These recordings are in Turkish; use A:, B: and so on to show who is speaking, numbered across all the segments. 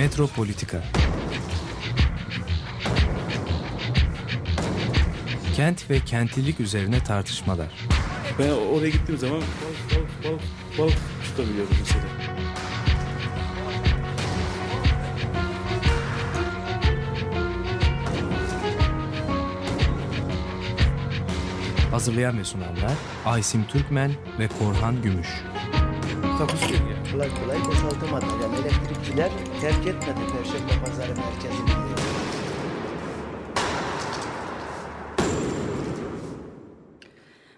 A: Metropolitika Kent ve kentlilik üzerine tartışmalar.
B: Ben oraya gittiğim zaman balık balık balık balık tutabiliyorum mesela.
A: Hazırlayan ve sunanlar Aysim Türkmen ve Korhan Gümüş.
B: Ya.
C: kolay kolay boşaltamadı. Yani elektrikçiler terk etmedi Perşembe Pazarı merkezini.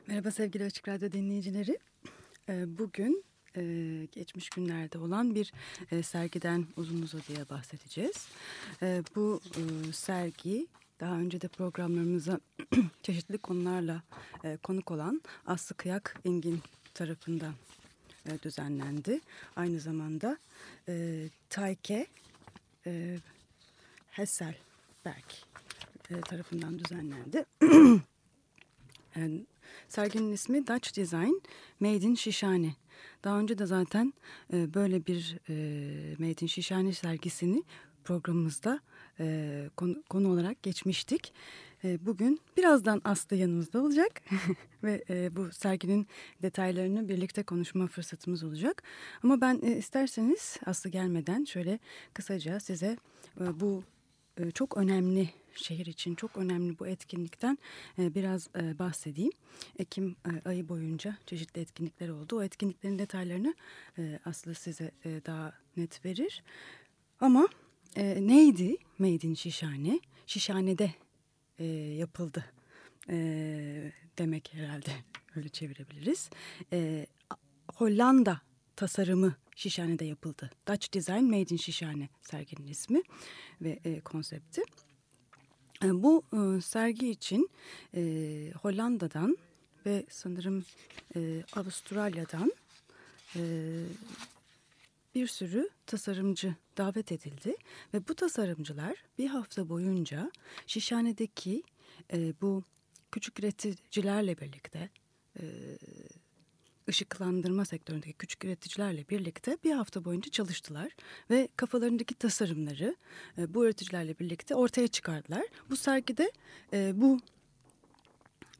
D: Merhaba sevgili Açık Radyo dinleyicileri. Ee, Bugün e, geçmiş günlerde olan bir e, sergiden uzun uzadıya bahsedeceğiz. E, Bu e, sergi daha önce de programlarımıza çeşitli konularla konuk olan Aslı Kıyak Engin tarafından e, düzenlendi. Aynı zamanda e, Tayke e, Hesselberg e, tarafından düzenlendi. Serginin ismi Dutch Design Made in Şişhane. Daha önce de zaten e, böyle bir e, Made in Şişhane sergisini programımızda e, konu, konu olarak geçmiştik. E, bugün birazdan Aslı yanımızda olacak ve e, bu serginin detaylarını birlikte konuşma fırsatımız olacak. Ama ben e, isterseniz Aslı gelmeden şöyle kısaca size e, bu çok önemli şehir için çok önemli bu etkinlikten biraz bahsedeyim. Ekim ayı boyunca çeşitli etkinlikler oldu. O etkinliklerin detaylarını Aslı size daha net verir. Ama neydi Made in Şişhane? Şişhane'de e, yapıldı e, demek herhalde öyle çevirebiliriz. E, Hollanda tasarımı Şişhane'de yapıldı. Dutch Design Made in Şişhane serginin ismi ve e, konsepti. E, bu e, sergi için e, Hollanda'dan ve sanırım e, Avustralya'dan e, bir sürü tasarımcı davet edildi. Ve bu tasarımcılar bir hafta boyunca Şişhane'deki e, bu küçük üreticilerle birlikte... E, ışıklandırma sektöründeki küçük üreticilerle birlikte bir hafta boyunca çalıştılar ve kafalarındaki tasarımları e, bu üreticilerle birlikte ortaya çıkardılar. Bu sergide e, bu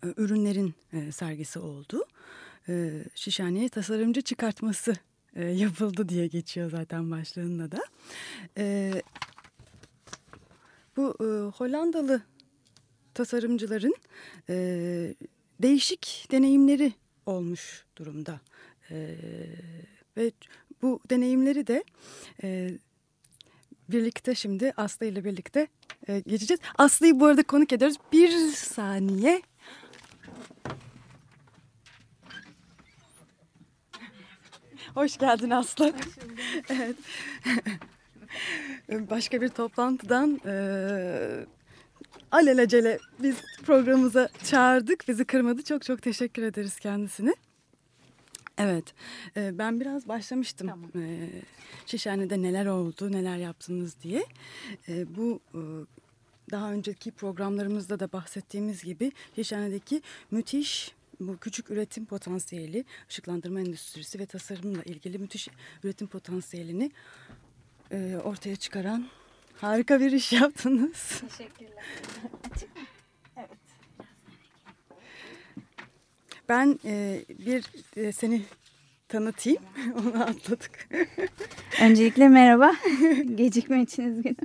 D: e, ürünlerin e, sergisi oldu. E, Şişhane'ye tasarımcı çıkartması e, yapıldı diye geçiyor zaten başlığında da. E, bu e, Hollandalı tasarımcıların e, değişik deneyimleri olmuş durumda. Ee, ve bu deneyimleri de e, birlikte şimdi Aslı ile birlikte e, geçeceğiz. Aslı'yı bu arada konuk ediyoruz. Bir saniye. Hoş geldin Aslı. Hoş evet. Başka bir toplantıdan e, alelacele biz programımıza çağırdık. Bizi kırmadı. Çok çok teşekkür ederiz kendisine. Evet, e, ben biraz başlamıştım tamam. e, Şişhane'de neler oldu, neler yaptınız diye. E, bu e, daha önceki programlarımızda da bahsettiğimiz gibi Şişhane'deki müthiş bu küçük üretim potansiyeli, ışıklandırma endüstrisi ve tasarımla ilgili müthiş üretim potansiyelini e, ortaya çıkaran Harika bir iş yaptınız.
E: Teşekkürler.
D: evet. Ben e, bir e, seni tanıtayım. Onu atladık.
E: Öncelikle merhaba. Gecikme için üzgünüm.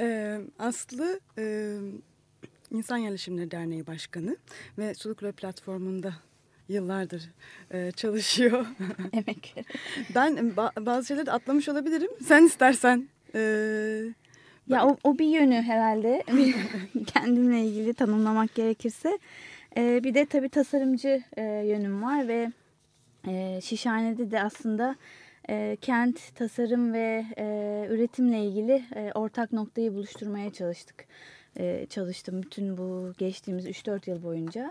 D: E, Aslı e, İnsan Yerleşimleri Derneği Başkanı ve Suluklo platformunda yıllardır e, çalışıyor.
E: Emek
D: Ben ba bazı şeyleri atlamış olabilirim. Sen istersen ee,
E: ya o, o bir yönü herhalde kendimle ilgili tanımlamak gerekirse. Ee, bir de tabii tasarımcı e, yönüm var ve e, Şişhane'de de aslında e, kent, tasarım ve e, üretimle ilgili e, ortak noktayı buluşturmaya çalıştık. E, çalıştım bütün bu geçtiğimiz 3-4 yıl boyunca.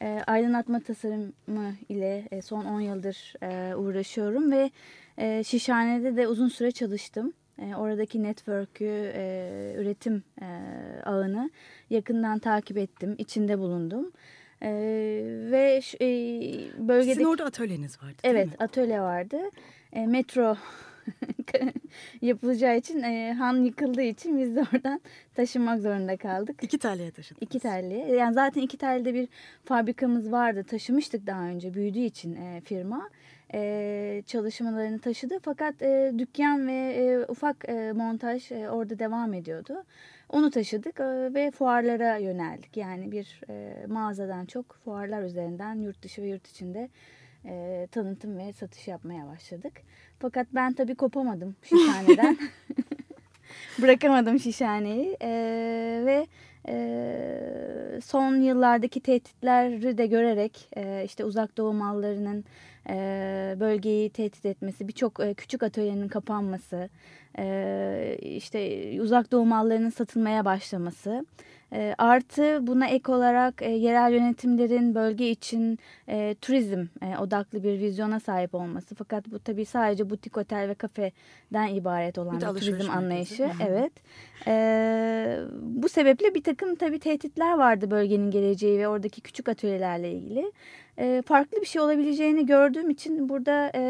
E: E, aydınlatma tasarımı ile e, son 10 yıldır e, uğraşıyorum ve e, Şişhane'de de uzun süre çalıştım. E, oradaki network'ü, e, üretim e, ağını yakından takip ettim, içinde bulundum. E, ve e, bölgedeki...
D: Sizin orada atölyeniz vardı
E: Evet,
D: mi?
E: atölye vardı. E, metro yapılacağı için e, han yıkıldığı için biz de oradan taşınmak zorunda kaldık.
D: İki telleye taşıdık.
E: İki telli. Yani zaten iki telde bir fabrikamız vardı. Taşımıştık daha önce büyüdüğü için e, firma. E, çalışmalarını taşıdı. Fakat e, dükkan ve e, ufak e, montaj e, orada devam ediyordu. Onu taşıdık e, ve fuarlara yöneldik. Yani bir e, mağazadan çok fuarlar üzerinden yurt dışı ve yurt içinde e, tanıtım ve satış yapmaya başladık. Fakat ben tabii kopamadım şişhaneden. Bırakamadım şişhaneyi e, ve e, son yıllardaki tehditleri de görerek e, işte uzak doğu mallarının e, bölgeyi tehdit etmesi, birçok e, küçük atölyenin kapanması, e, işte uzak doğu mallarının satılmaya başlaması e, artı buna ek olarak e, yerel yönetimlerin bölge için e, turizm e, odaklı bir vizyona sahip olması. Fakat bu tabii sadece butik otel ve kafeden ibaret olan bir, bir turizm anlayışı. Evet. E, bu sebeple bir takım tabii tehditler vardı bölgenin geleceği ve oradaki küçük atölyelerle ilgili e, farklı bir şey olabileceğini gördüğüm için burada e,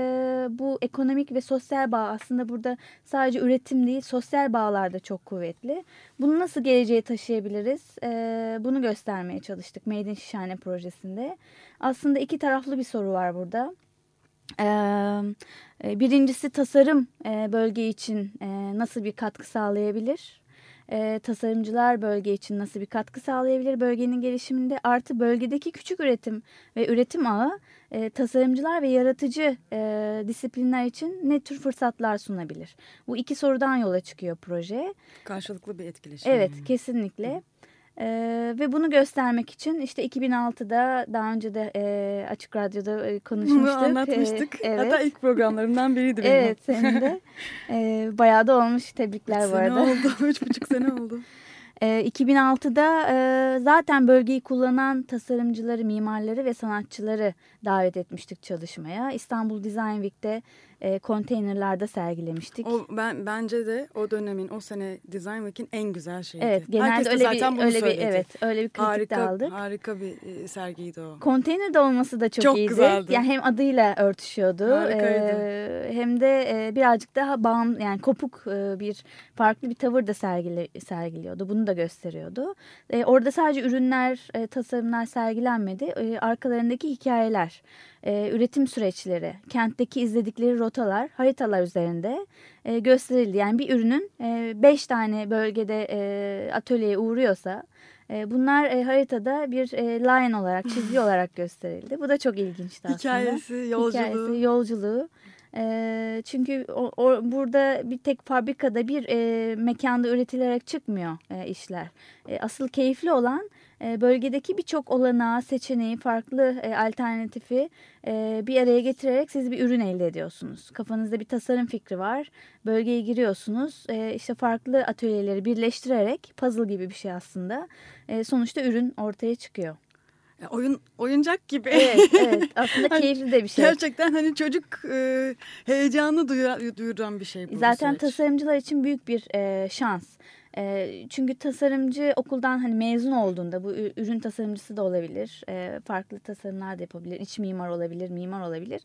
E: bu ekonomik ve sosyal bağ aslında burada sadece üretim değil sosyal bağlar da çok kuvvetli. Bunu nasıl geleceğe taşıyabiliriz? E, bunu göstermeye çalıştık Made Şişhane projesinde. Aslında iki taraflı bir soru var burada. Ee, birincisi tasarım bölge için nasıl bir katkı sağlayabilir? E, tasarımcılar bölge için nasıl bir katkı sağlayabilir bölgenin gelişiminde artı bölgedeki küçük üretim ve üretim ağı e, tasarımcılar ve yaratıcı e, disiplinler için ne tür fırsatlar sunabilir? Bu iki sorudan yola çıkıyor proje.
D: Karşılıklı bir etkileşim.
E: Evet kesinlikle. Ee, ve bunu göstermek için işte 2006'da daha önce de e, Açık Radyo'da e, konuşmuştuk. Bunu
D: anlatmıştık. Ee, evet. Hatta ilk programlarımdan biriydi
E: benim. Evet senin de. Ee, bayağı da olmuş. Tebrikler
D: Üç
E: bu arada.
D: Sene oldu. Üç buçuk sene oldu.
E: 2006'da e, zaten bölgeyi kullanan tasarımcıları, mimarları ve sanatçıları davet etmiştik çalışmaya. İstanbul Design Week'te e, konteynerlarda sergilemiştik.
D: O ben bence de o dönemin o sene Design Week'in en güzel şeyiydi.
E: Evet, genelde öyle zaten bir, öyle söyledi. bir evet, öyle bir kritik harika, de aldık.
D: Harika bir e, sergiydi o.
E: Konteyner de olması da çok, çok iyiydi. Güzeldi. Yani hem adıyla örtüşüyordu. Harikaydı. E, hem de e, birazcık daha bağım yani kopuk e, bir farklı bir tavır da sergili, sergiliyordu. Bunu da gösteriyordu. E, orada sadece ürünler, e, tasarımlar sergilenmedi. E, arkalarındaki hikayeler e, üretim süreçleri, kentteki izledikleri rotalar, haritalar üzerinde e, gösterildi. Yani bir ürünün 5 e, tane bölgede e, atölyeye uğruyorsa e, bunlar e, haritada bir e, line olarak, çizgi olarak gösterildi. Bu da çok ilginçti aslında.
D: Hikayesi, yolculuğu. Hikayesi,
E: yolculuğu. E, çünkü o, o, burada bir tek fabrikada bir e, mekanda üretilerek çıkmıyor e, işler. E, asıl keyifli olan bölgedeki birçok olanağı, seçeneği, farklı e, alternatifi e, bir araya getirerek siz bir ürün elde ediyorsunuz. Kafanızda bir tasarım fikri var. Bölgeye giriyorsunuz. işte farklı atölyeleri birleştirerek puzzle gibi bir şey aslında. sonuçta ürün ortaya çıkıyor.
D: oyun oyuncak gibi.
E: Evet, evet. Aslında hani keyifli de bir şey.
D: Gerçekten hani çocuk e, heyecanı duyuran bir şey bu
E: Zaten
D: süreç.
E: tasarımcılar için büyük bir e, şans. E, çünkü tasarımcı okuldan hani mezun olduğunda bu ürün tasarımcısı da olabilir. E, farklı tasarımlar da yapabilir. İç mimar olabilir, mimar olabilir.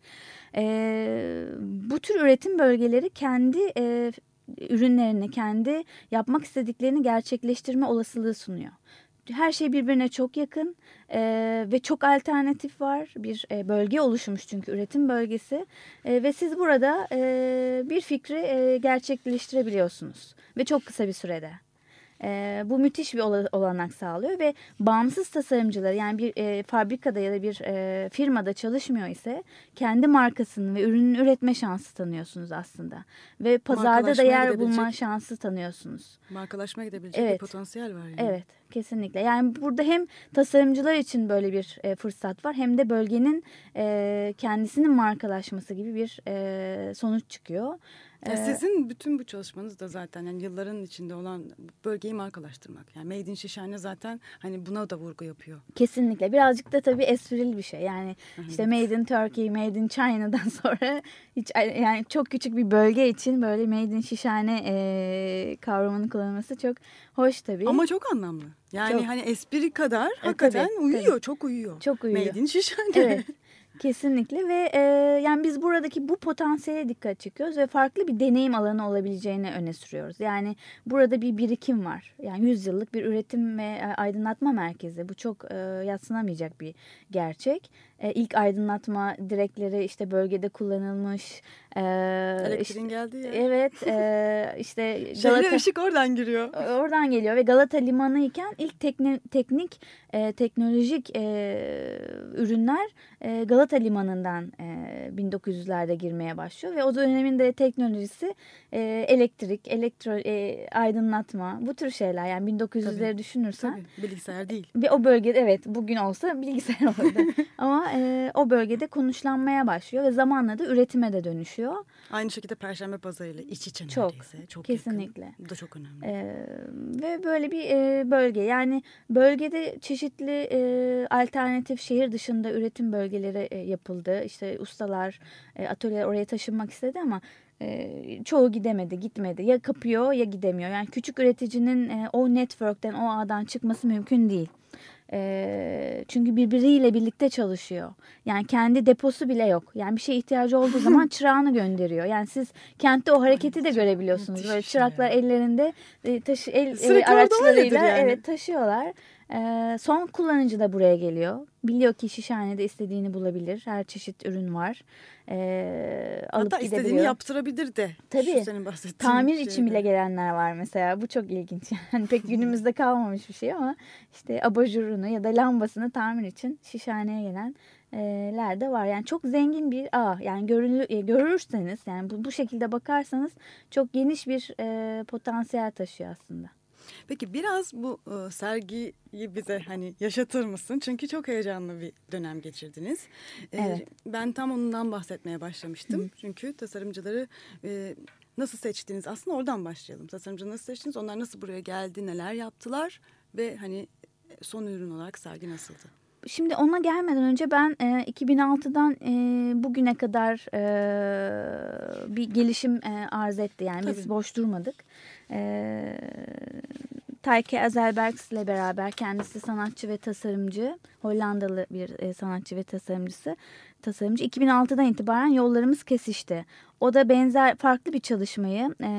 E: E, bu tür üretim bölgeleri kendi e, ürünlerini, kendi yapmak istediklerini gerçekleştirme olasılığı sunuyor her şey birbirine çok yakın e, ve çok alternatif var. Bir e, bölge oluşmuş çünkü üretim bölgesi e, ve siz burada e, bir fikri e, gerçekleştirebiliyorsunuz ve çok kısa bir sürede. E, bu müthiş bir olanak sağlıyor ve bağımsız tasarımcılar yani bir e, fabrikada ya da bir e, firmada çalışmıyor ise kendi markasını ve ürünün üretme şansı tanıyorsunuz aslında. Ve pazarda da yer bulma şansı tanıyorsunuz.
D: Markalaşmaya gidebilecek evet. bir potansiyel var. Yani.
E: Evet kesinlikle. Yani burada hem tasarımcılar için böyle bir e, fırsat var hem de bölgenin e, kendisinin markalaşması gibi bir e, sonuç çıkıyor.
D: Ya ee, sizin bütün bu çalışmanız da zaten yani yılların içinde olan bölgeyi markalaştırmak. Yani Made in Şişhane zaten hani buna da vurgu yapıyor.
E: Kesinlikle. Birazcık da tabii esprili bir şey. Yani işte Made in Turkey, Made in China'dan sonra hiç yani çok küçük bir bölge için böyle Made in Şişhane e, kavramını kullanılması çok hoş tabii.
D: Ama çok anlamlı. Yani çok. hani espri kadar e, hakikaten tabii, uyuyor, tabii. çok uyuyor.
E: Çok uyuyor.
D: Made in Şişhane.
E: Evet. Kesinlikle ve e, yani biz buradaki bu potansiyele dikkat çekiyoruz ve farklı bir deneyim alanı olabileceğini öne sürüyoruz. Yani burada bir birikim var. Yani 100 yıllık bir üretim ve e, aydınlatma merkezi. Bu çok e, yatsınamayacak bir gerçek. E, ilk aydınlatma direkleri işte bölgede kullanılmış.
D: E, Elektriğin işte, geldiği yer.
E: Evet e, işte
D: Galata. ışık oradan giriyor.
E: Oradan geliyor ve Galata Limanı iken ilk tekne, teknik e, teknolojik e, ürünler e, Galata Limanı'ndan e, 1900'lerde girmeye başlıyor ve o dönemin de teknolojisi e, elektrik, elektro e, aydınlatma bu tür şeyler yani 1900'leri düşünürsen.
D: Tabii, bilgisayar değil.
E: Ve o bölgede evet bugün olsa bilgisayar olurdu ama e, o bölgede konuşlanmaya başlıyor ve zamanla da üretime de dönüşüyor.
D: Aynı şekilde Perşembe Pazarı ile iç içe
E: çok,
D: neredeyse. Çok
E: kesinlikle.
D: Yakın. Bu da çok önemli.
E: E, ve böyle bir e, bölge yani bölgede çeşitli e, alternatif şehir dışında üretim bölgeleri e, yapıldı. İşte ustalar, e, atölyeler oraya taşınmak istedi ama e, çoğu gidemedi, gitmedi. Ya kapıyor ya gidemiyor. Yani küçük üreticinin e, o network'ten, o ağdan çıkması mümkün değil. E, çünkü birbiriyle birlikte çalışıyor. Yani kendi deposu bile yok. Yani bir şeye ihtiyacı olduğu zaman çırağını gönderiyor. Yani siz kentte o hareketi de görebiliyorsunuz. Böyle çıraklar ellerinde taşı el e, araçlarıyla yani. evet taşıyorlar. E, son kullanıcı da buraya geliyor. Biliyor ki şişhanede istediğini bulabilir. Her çeşit ürün var. E, alıp
D: Hatta
E: gidebiliyor.
D: istediğini yaptırabilir de.
E: Tabii.
D: senin
E: Tamir
D: şeyde.
E: için bile gelenler var mesela. Bu çok ilginç. Yani pek günümüzde kalmamış bir şey ama işte abajurunu ya da lambasını tamir için şişhaneye gelen ler de var. Yani çok zengin bir ağ. Yani görünür, görürseniz yani bu, bu şekilde bakarsanız çok geniş bir e, potansiyel taşıyor aslında.
D: Peki biraz bu e, sergiyi bize hani yaşatır mısın? Çünkü çok heyecanlı bir dönem geçirdiniz.
E: E, evet.
D: Ben tam ondan bahsetmeye başlamıştım. Hı. Çünkü tasarımcıları e, nasıl seçtiniz? Aslında oradan başlayalım. Tasarımcı nasıl seçtiniz? Onlar nasıl buraya geldi? Neler yaptılar? Ve hani son ürün olarak sergi nasıldı?
E: Şimdi ona gelmeden önce ben e, 2006'dan e, bugüne kadar e, bir gelişim e, arz etti. Yani Tabii. biz boş durmadık. E, Tayke Azelbergs ile beraber kendisi sanatçı ve tasarımcı, Hollandalı bir e, sanatçı ve tasarımcısı, tasarımcı. 2006'dan itibaren yollarımız kesişti. O da benzer farklı bir çalışmayı e,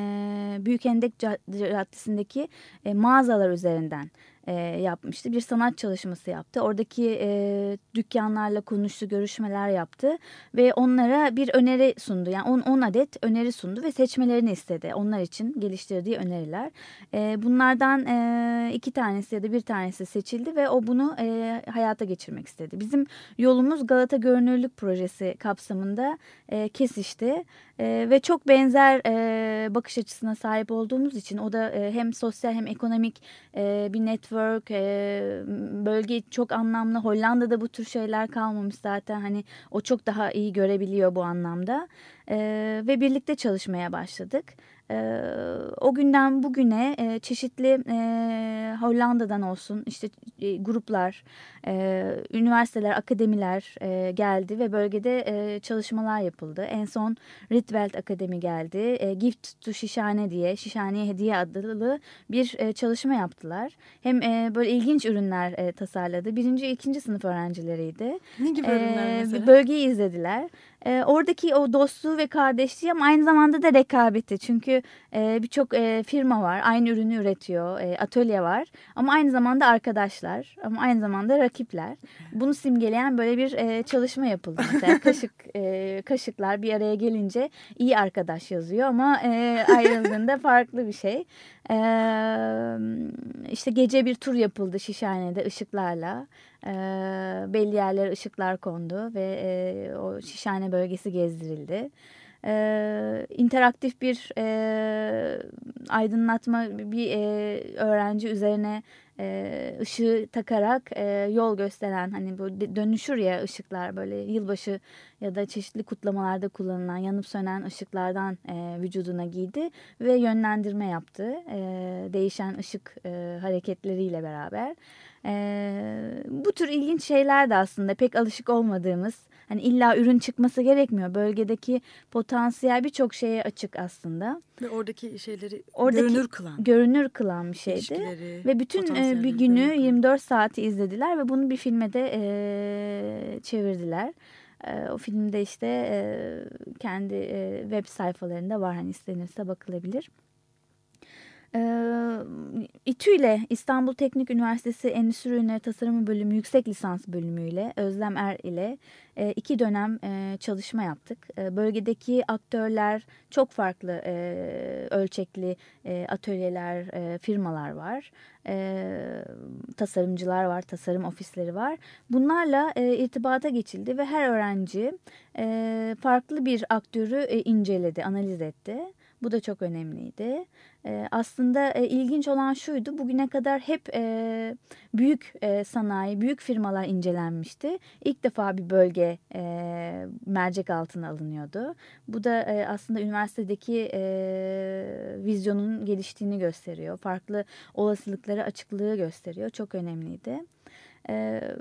E: Büyükendek Caddesi'ndeki e, mağazalar üzerinden e, yapmıştı. Bir sanat çalışması yaptı. Oradaki e, dükkanlarla konuştu, görüşmeler yaptı ve onlara bir öneri sundu. Yani 10 adet öneri sundu ve seçmelerini istedi. Onlar için geliştirdiği öneriler. E, bunlardan e, iki tanesi ya da bir tanesi seçildi ve o bunu e, hayata geçirmek istedi. Bizim yolumuz Galata Görünürlük Projesi kapsamında e, kesişti. E, ve çok benzer e, bakış açısına sahip olduğumuz için o da e, hem sosyal hem ekonomik e, bir network e, bölge çok anlamlı. Hollanda'da bu tür şeyler kalmamış zaten hani o çok daha iyi görebiliyor bu anlamda e, ve birlikte çalışmaya başladık. E, o günden bugüne e, çeşitli e, Hollanda'dan olsun işte e, gruplar, e, üniversiteler, akademiler e, geldi ve bölgede e, çalışmalar yapıldı. En son Rietveld Akademi geldi. E, Gift to Şişhane diye, Şişhane'ye Hediye adlı bir e, çalışma yaptılar. Hem e, böyle ilginç ürünler e, tasarladı. Birinci, ikinci sınıf öğrencileriydi.
D: Ne gibi ürünler e, mesela?
E: Bölgeyi izlediler. E, oradaki o dostluğu ve kardeşliği ama aynı zamanda da rekabeti. Çünkü e, birçok e, firma var, aynı ürünü üretiyor, e, atölye var. Ama aynı zamanda arkadaşlar, ama aynı zamanda rakipler. Bunu simgeleyen böyle bir e, çalışma yapıldı. Mesela kaşık, e, kaşıklar bir araya gelince iyi arkadaş yazıyor ama e, ayrıldığında farklı bir şey. E, işte gece bir tur yapıldı Şişhane'de ışıklarla. E, belli yerlere ışıklar kondu ve e, o Şişhane bölgesi gezdirildi e, interaktif bir e, aydınlatma bir e, öğrenci üzerine e, ışığı takarak e, yol gösteren hani bu dönüşür ya ışıklar böyle yılbaşı ya da çeşitli kutlamalarda kullanılan yanıp sönen ışıklardan e, vücuduna giydi ve yönlendirme yaptı e, değişen ışık e, hareketleriyle beraber. E, bu tür ilginç şeyler de aslında pek alışık olmadığımız hani illa ürün çıkması gerekmiyor. Bölgedeki potansiyel birçok şeye açık aslında.
D: Ve oradaki şeyleri oradaki görünür kılan.
E: Görünür kılan bir şeydi. Ve bütün e, bir günü 24 saati izlediler ve bunu bir filme de e, çevirdiler. E, o filmde işte e, kendi e, web sayfalarında var hani istenirse bakılabilir. E, İTÜ ile İstanbul Teknik Üniversitesi Endüstri Ürünleri Tasarımı Bölümü yüksek lisans bölümüyle Özlem Er ile iki dönem çalışma yaptık. Bölgedeki aktörler çok farklı ölçekli atölyeler, firmalar var. Tasarımcılar var, tasarım ofisleri var. Bunlarla irtibata geçildi ve her öğrenci farklı bir aktörü inceledi, analiz etti. Bu da çok önemliydi. E, aslında e, ilginç olan şuydu. Bugüne kadar hep e, büyük e, sanayi, büyük firmalar incelenmişti. İlk defa bir bölge e, mercek altına alınıyordu. Bu da e, aslında üniversitedeki e, vizyonun geliştiğini gösteriyor. Farklı olasılıkları açıklığı gösteriyor. Çok önemliydi. Evet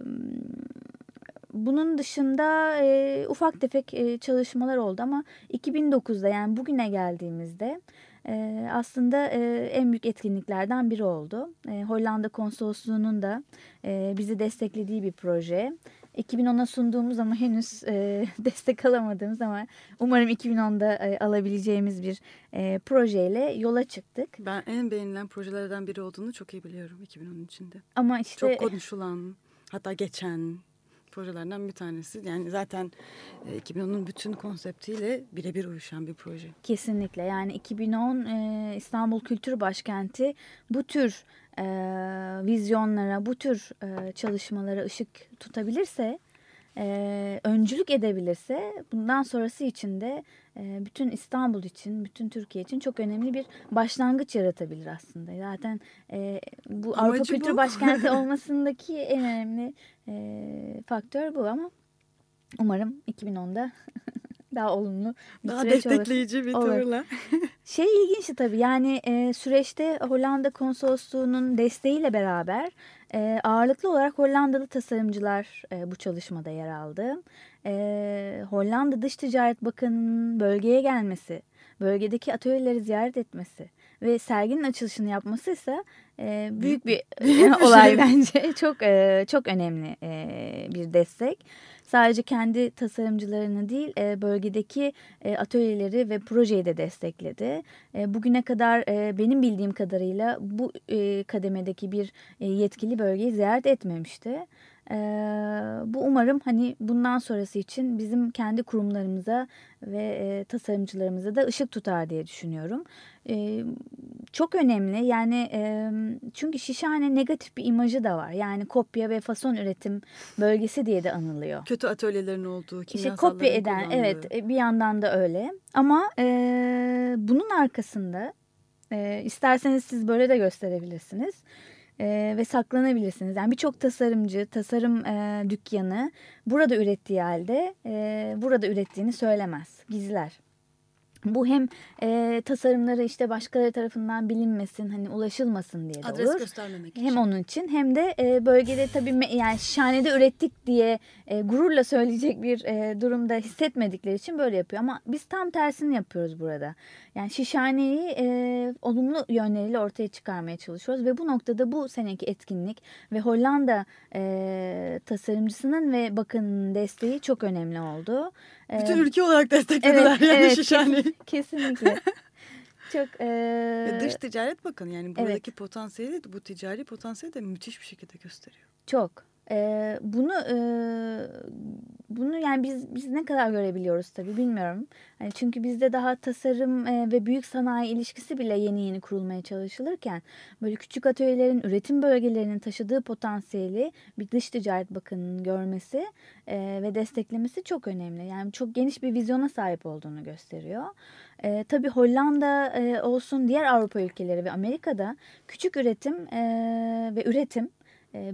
E: bunun dışında e, ufak tefek e, çalışmalar oldu ama 2009'da yani bugüne geldiğimizde e, aslında e, en büyük etkinliklerden biri oldu. E, Hollanda Konsolosluğu'nun da e, bizi desteklediği bir proje. 2010'a sunduğumuz ama henüz e, destek alamadığımız ama umarım 2010'da e, alabileceğimiz bir e, projeyle yola çıktık.
D: Ben en beğenilen projelerden biri olduğunu çok iyi biliyorum 2010 içinde.
E: Ama işte
D: çok konuşulan hatta geçen projelerden bir tanesi. Yani zaten 2010'un e, bütün konseptiyle birebir uyuşan bir proje.
E: Kesinlikle yani 2010 e, İstanbul Kültür Başkenti bu tür e, vizyonlara, bu tür çalışmalara ışık tutabilirse, e, öncülük edebilirse bundan sonrası için de e, bütün İstanbul için, bütün Türkiye için çok önemli bir başlangıç yaratabilir aslında. Zaten e, bu Amacı Avrupa Kültür bu. Başkenti olmasındaki en önemli e, faktör bu ama umarım 2010'da daha olumlu
D: bir daha süreç destekleyici olur. bir tavırla.
E: şey ilginçti tabii yani e, süreçte Hollanda konsolosluğunun desteğiyle beraber e, ağırlıklı olarak Hollandalı tasarımcılar e, bu çalışmada yer aldı. E, Hollanda Dış Ticaret Bakanı'nın bölgeye gelmesi, bölgedeki atölyeleri ziyaret etmesi ve serginin açılışını yapması ise e, büyük bir olay bence. Çok e, çok önemli e, bir destek. Sadece kendi tasarımcılarını değil e, bölgedeki e, atölyeleri ve projeyi de destekledi. E, bugüne kadar benim bildiğim kadarıyla bu kademedeki bir yetkili bölgeyi ziyaret etmemişti. E, bu umarım hani bundan sonrası için bizim kendi kurumlarımıza ve e, tasarımcılarımıza da ışık tutar diye düşünüyorum. E, çok önemli yani e, çünkü Şişhane negatif bir imajı da var. Yani kopya ve fason üretim bölgesi diye de anılıyor.
D: Kötü atölyelerin olduğu,
E: işte kopya eden kullandığı. evet bir yandan da öyle. Ama e, bunun arkasında e, isterseniz siz böyle de gösterebilirsiniz e, ve saklanabilirsiniz. Yani birçok tasarımcı, tasarım e, dükkanı burada ürettiği halde e, burada ürettiğini söylemez, gizler. Bu hem e, tasarımları işte başkaları tarafından bilinmesin, hani ulaşılmasın diye de
D: Adres
E: olur.
D: göstermemek
E: için. Hem onun için hem de e, bölgede tabii yani şanede ürettik diye e, gururla söyleyecek bir e, durumda hissetmedikleri için böyle yapıyor. Ama biz tam tersini yapıyoruz burada. Yani şişhaneyi e, olumlu yönleriyle ortaya çıkarmaya çalışıyoruz ve bu noktada bu seneki etkinlik ve Hollanda e, tasarımcısının ve bakanının desteği çok önemli oldu.
D: Bütün ülke olarak desteklediler evet, yani evet, Şişhane'yi.
E: Kesin, kesinlikle. Çok
D: e... dış ticaret bakın yani buradaki evet. potansiyeli bu ticari potansiyeli de müthiş bir şekilde gösteriyor.
E: Çok. E, bunu e, bunu yani biz biz ne kadar görebiliyoruz tabii bilmiyorum. Yani çünkü bizde daha tasarım e, ve büyük sanayi ilişkisi bile yeni yeni kurulmaya çalışılırken böyle küçük atölyelerin üretim bölgelerinin taşıdığı potansiyeli bir dış ticaret bakanının görmesi e, ve desteklemesi çok önemli. Yani çok geniş bir vizyona sahip olduğunu gösteriyor. E, tabii Hollanda e, olsun diğer Avrupa ülkeleri ve Amerika'da küçük üretim e, ve üretim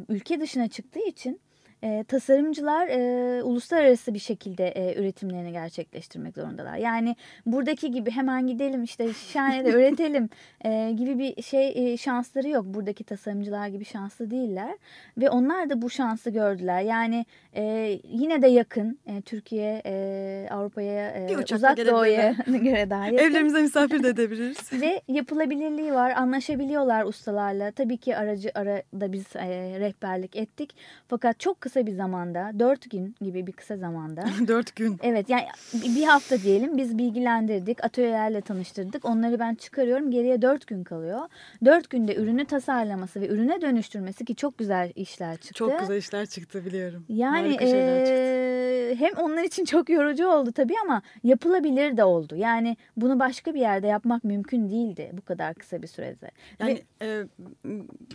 E: ülke dışına çıktığı için e, tasarımcılar e, uluslararası bir şekilde e, üretimlerini gerçekleştirmek zorundalar. Yani buradaki gibi hemen gidelim işte şahane de üretelim e, gibi bir şey e, şansları yok. Buradaki tasarımcılar gibi şanslı değiller ve onlar da bu şansı gördüler. Yani e, yine de yakın e, Türkiye, e, Avrupa'ya, e, uzak doğuya göre daha yakın.
D: Evlerimize misafir de edebiliriz.
E: ve yapılabilirliği var, anlaşabiliyorlar ustalarla. Tabii ki aracı arada biz e, rehberlik ettik. Fakat çok kısa kısa bir zamanda, dört gün gibi bir kısa zamanda.
D: Dört gün.
E: Evet yani bir hafta diyelim biz bilgilendirdik, atölyelerle tanıştırdık. Onları ben çıkarıyorum geriye dört gün kalıyor. Dört günde ürünü tasarlaması ve ürüne dönüştürmesi ki çok güzel işler çıktı.
D: Çok güzel işler çıktı biliyorum.
E: Yani
D: şeyler çıktı.
E: hem onlar için çok yorucu oldu tabii ama yapılabilir de oldu. Yani bunu başka bir yerde yapmak mümkün değildi bu kadar kısa bir sürede.
D: Yani
E: Ve-
D: e,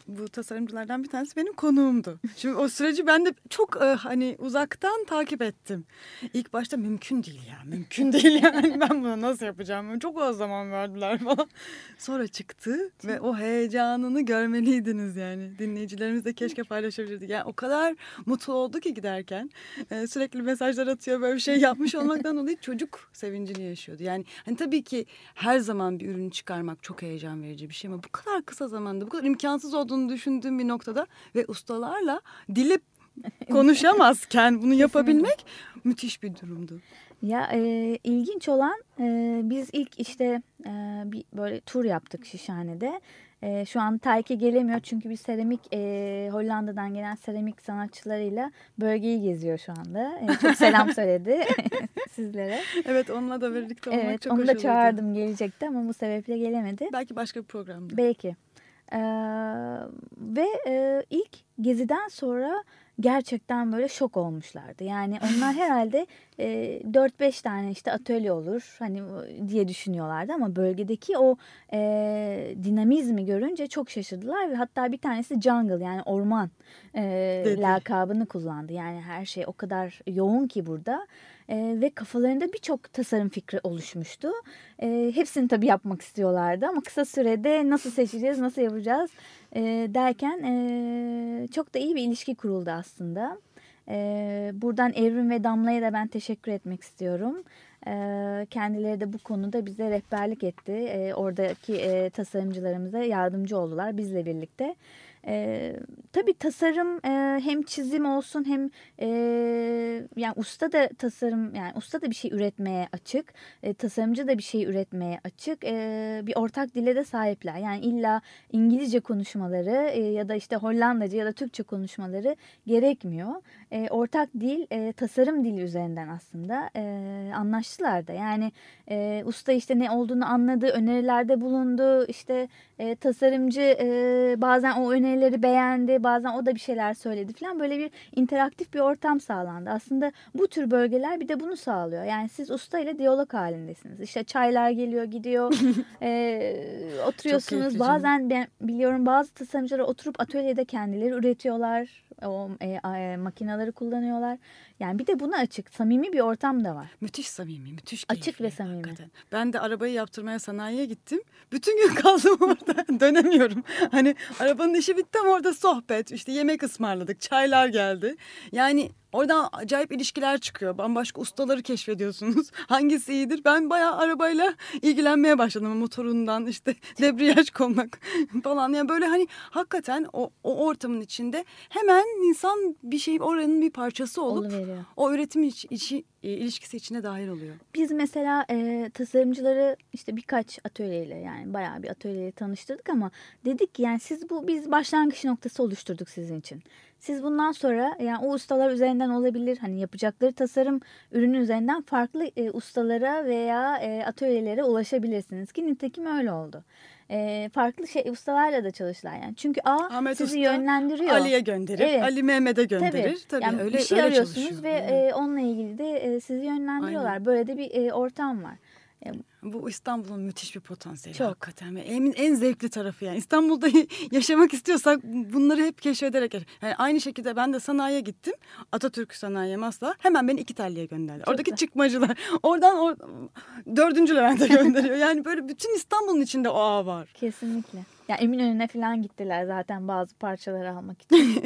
D: bu tasarımcılardan bir tanesi benim konuğumdu. Şimdi o süreci ben de çok e, hani uzaktan takip ettim. İlk başta mümkün değil ya, mümkün değil yani ben bunu nasıl yapacağım? Çok az zaman verdiler falan. Sonra çıktı ve o heyecanını görmeliydiniz yani. Dinleyicilerimiz de keşke paylaşabilirdik. Yani o kadar mutlu oldu ki giderken. E, sürekli mesajlar atıyor böyle bir şey yapmış olmaktan dolayı çocuk sevincini yaşıyordu. Yani hani tabii ki her zaman bir ürünü çıkarmak çok heyecan verici bir şey ama bu kadar kısa zamanda bu kadar imkansız olduğunu düşündüğüm bir noktada ve ustalarla dilip konuşamazken bunu yapabilmek müthiş bir durumdu.
E: Ya e, ilginç olan e, biz ilk işte e, bir böyle tur yaptık Şişhane'de. E, şu an Tayk'e gelemiyor çünkü bir seramik e, Hollanda'dan gelen seramik sanatçılarıyla bölgeyi geziyor şu anda. E, çok selam söyledi sizlere.
D: Evet onunla da birlikte olmak
E: Evet
D: çok
E: onu da çağırdım gelecekti ama bu sebeple gelemedi.
D: Belki başka bir programda.
E: Belki. Ee, ve e, ilk geziden sonra gerçekten böyle şok olmuşlardı. Yani onlar herhalde e, 4-5 tane işte atölye olur hani diye düşünüyorlardı ama bölgedeki o e, dinamizmi görünce çok şaşırdılar ve hatta bir tanesi jungle yani orman e,
D: Dedi.
E: lakabını kullandı. Yani her şey o kadar yoğun ki burada. E, ve kafalarında birçok tasarım fikri oluşmuştu. E, hepsini tabii yapmak istiyorlardı ama kısa sürede nasıl seçeceğiz, nasıl yapacağız e, derken e, çok da iyi bir ilişki kuruldu aslında. E, buradan Evrim ve Damla'ya da ben teşekkür etmek istiyorum. E, kendileri de bu konuda bize rehberlik etti. E, oradaki e, tasarımcılarımıza yardımcı oldular bizle birlikte. E, tabii tasarım e, hem çizim olsun hem e, yani usta da tasarım yani usta da bir şey üretmeye açık, e, tasarımcı da bir şey üretmeye açık, e, bir ortak dile de sahipler. Yani illa İngilizce konuşmaları e, ya da işte Hollandaca ya da Türkçe konuşmaları gerekmiyor. E, ortak dil e, tasarım dili üzerinden aslında e, anlaştılar da. Yani e, usta işte ne olduğunu anladı, önerilerde bulundu. İşte e, tasarımcı e, bazen o önerileri beğendi, bazen o da bir şeyler söyledi falan. Böyle bir interaktif bir ortam sağlandı. Aslında bu tür bölgeler bir de bunu sağlıyor. Yani siz usta ile diyalog halindesiniz. İşte çaylar geliyor, gidiyor. e, oturuyorsunuz. Bazen ben biliyorum bazı tasarımcılar oturup atölyede kendileri üretiyorlar. O e, e, makineleri kullanıyorlar. Yani bir de buna açık, samimi bir ortam da var.
D: Müthiş samimi, müthiş
E: Açık
D: keyifli.
E: ve samimi.
D: hakikaten. Ben de arabayı yaptırmaya sanayiye gittim. Bütün gün kaldım orada. Dönemiyorum. Hani arabanın işi bitti ama orada sohbet, işte yemek ısmarladık, çaylar geldi. Yani oradan acayip ilişkiler çıkıyor. Bambaşka ustaları keşfediyorsunuz. Hangisi iyidir? Ben bayağı arabayla ilgilenmeye başladım. Motorundan işte debriyaj koymak falan. Yani böyle hani hakikaten o, o ortamın içinde hemen insan bir şey oranın bir parçası olup
E: Oluveriyor.
D: o üretim iç, içi, e, ilişkisi içine dahil oluyor.
E: Biz mesela e, tasarımcıları işte birkaç atölyeyle yani bayağı bir atölyeyle tanıştırdık ama dedik ki yani siz bu biz başlangıç noktası oluşturduk sizin için. Siz bundan sonra yani o ustalar üzerinden olabilir hani yapacakları tasarım ürünü üzerinden farklı e, ustalara veya e, atölyelere ulaşabilirsiniz ki nitekim öyle oldu. E, farklı şey ustalarla da çalıştılar yani. Çünkü A
D: Ahmet
E: sizi
D: Usta
E: yönlendiriyor.
D: Ali'ye gönderir,
E: Evet.
D: Ali Mehmet'e gönderir. Tabii,
E: yani
D: öyle,
E: bir şey
D: öyle
E: arıyorsunuz
D: çalışıyor.
E: ve e, onunla ilgili de e, sizi yönlendiriyorlar. Böyle de bir e, ortam var.
D: Bu İstanbul'un müthiş bir potansiyeli
E: Çok.
D: hakikaten. Ve En, en zevkli tarafı yani. İstanbul'da yaşamak istiyorsak bunları hep keşfederek. Yani aynı şekilde ben de sanayiye gittim. Atatürk Sanayi Masla. Hemen beni iki telliye gönderdi.
E: Çok
D: Oradaki
E: güzel.
D: çıkmacılar. Oradan or, dördüncü Levent'e gönderiyor. Yani böyle bütün İstanbul'un içinde o ağ var.
E: Kesinlikle. Ya Eminönü'ne falan gittiler zaten bazı parçaları almak için.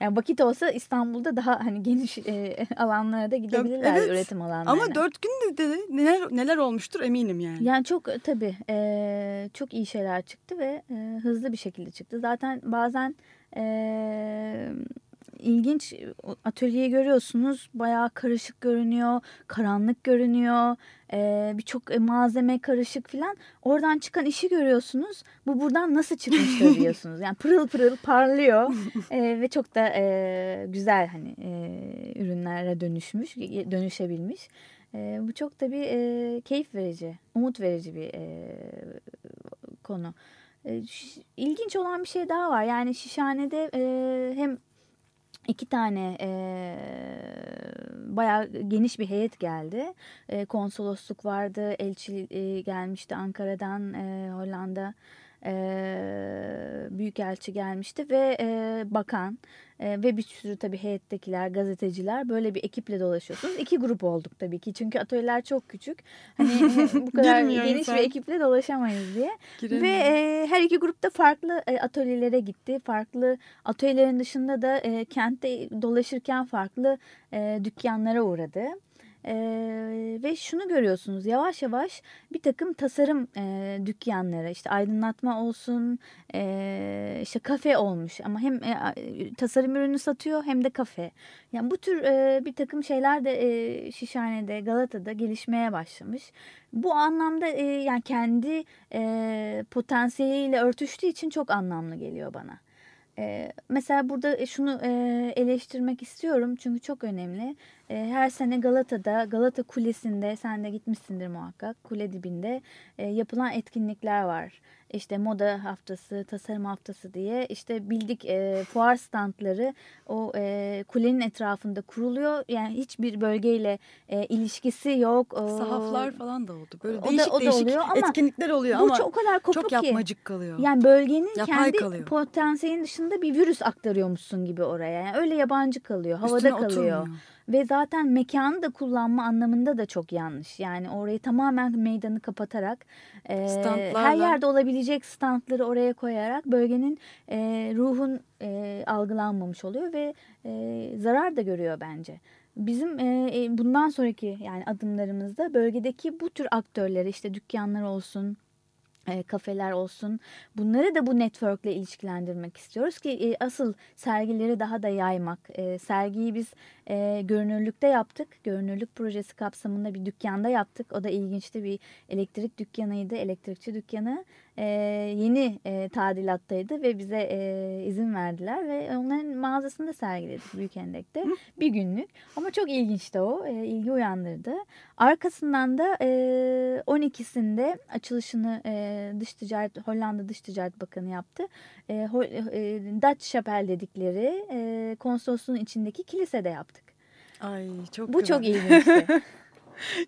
E: Yani vakit olsa İstanbul'da daha hani geniş e, alanlara da gidebilirler
D: evet.
E: üretim alanlarına.
D: Ama dört günde de neler, neler olmuştur eminim yani.
E: Yani çok e, tabii e, çok iyi şeyler çıktı ve e, hızlı bir şekilde çıktı. Zaten bazen e, ilginç atölyeyi görüyorsunuz. Bayağı karışık görünüyor, karanlık görünüyor. E, Birçok malzeme karışık falan. Oradan çıkan işi görüyorsunuz. Bu buradan nasıl çıkmıştır diyorsunuz. Yani pırıl pırıl parlıyor e, ve çok da e, güzel hani e, ürünlere dönüşmüş, dönüşebilmiş. E, bu çok da bir e, keyif verici, umut verici bir e, konu. E, ilginç olan bir şey daha var. Yani Şişhane'de e, hem iki tane e, bayağı geniş bir heyet geldi. E, konsolosluk vardı, elçi e, gelmişti Ankara'dan, e, Hollanda e, büyükelçi gelmişti ve e, bakan e, ve bir sürü tabii heyettekiler, gazeteciler böyle bir ekiple dolaşıyorsunuz. İki grup olduk tabii ki çünkü atölyeler çok küçük. Hani bu kadar geniş bir ekiple dolaşamayız diye. Giremiyor. Ve e, her iki grupta farklı e, atölyelere gitti. Farklı atölyelerin dışında da e, kentte dolaşırken farklı e, dükkanlara uğradı. E, ve şunu görüyorsunuz yavaş yavaş bir takım tasarım e, dükkanları işte aydınlatma olsun e, işte kafe olmuş ama hem e, tasarım ürünü satıyor hem de kafe. Yani bu tür e, bir takım şeyler de e, Şişhane'de Galata'da gelişmeye başlamış. Bu anlamda e, yani kendi e, potansiyeliyle örtüştüğü için çok anlamlı geliyor bana. Ee, mesela burada e, şunu eleştirmek istiyorum çünkü çok önemli. E, her sene Galata'da, Galata Kulesi'nde, sen de gitmişsindir muhakkak, kule dibinde e, yapılan etkinlikler var işte moda haftası, tasarım haftası diye işte bildik e, fuar standları o e, kulenin etrafında kuruluyor. Yani hiçbir bölgeyle e, ilişkisi yok.
D: O, Sahaflar falan da oldu. Böyle değişik o da, o değişik oluyor ama etkinlikler oluyor
E: bu
D: ama
E: çok, o kadar kopuk
D: çok yapmacık kalıyor.
E: Yani bölgenin Yapay kendi kalıyor. potansiyelin dışında bir virüs aktarıyormuşsun gibi oraya. Yani öyle yabancı kalıyor, havada Üstüne kalıyor. Oturmuyor. Ve zaten mekanı da kullanma anlamında da çok yanlış. Yani orayı tamamen meydanı kapatarak e, her yerde olabilecek standları oraya koyarak bölgenin e, ruhun e, algılanmamış oluyor ve e, zarar da görüyor bence. Bizim e, bundan sonraki yani adımlarımızda bölgedeki bu tür aktörleri işte dükkanlar olsun, e, kafeler olsun bunları da bu networkle ilişkilendirmek istiyoruz ki e, asıl sergileri daha da yaymak. E, sergiyi biz e, görünürlükte yaptık. Görünürlük projesi kapsamında bir dükkanda yaptık. O da ilginçti bir elektrik dükkanıydı, elektrikçi dükkanı. E, yeni e, tadilattaydı ve bize e, izin verdiler ve onların mağazasında sergiledik Büyükendek'te. Bir günlük ama çok ilginçti o. E, ilgi uyandırdı. Arkasından da e, 12'sinde açılışını e, dış ticaret Hollanda Dış Ticaret Bakanı yaptı. E, e, Dutch Chapel dedikleri e, konsolosluğun içindeki kilisede yaptık.
D: Ay çok
E: Bu güzel. çok ilginçti.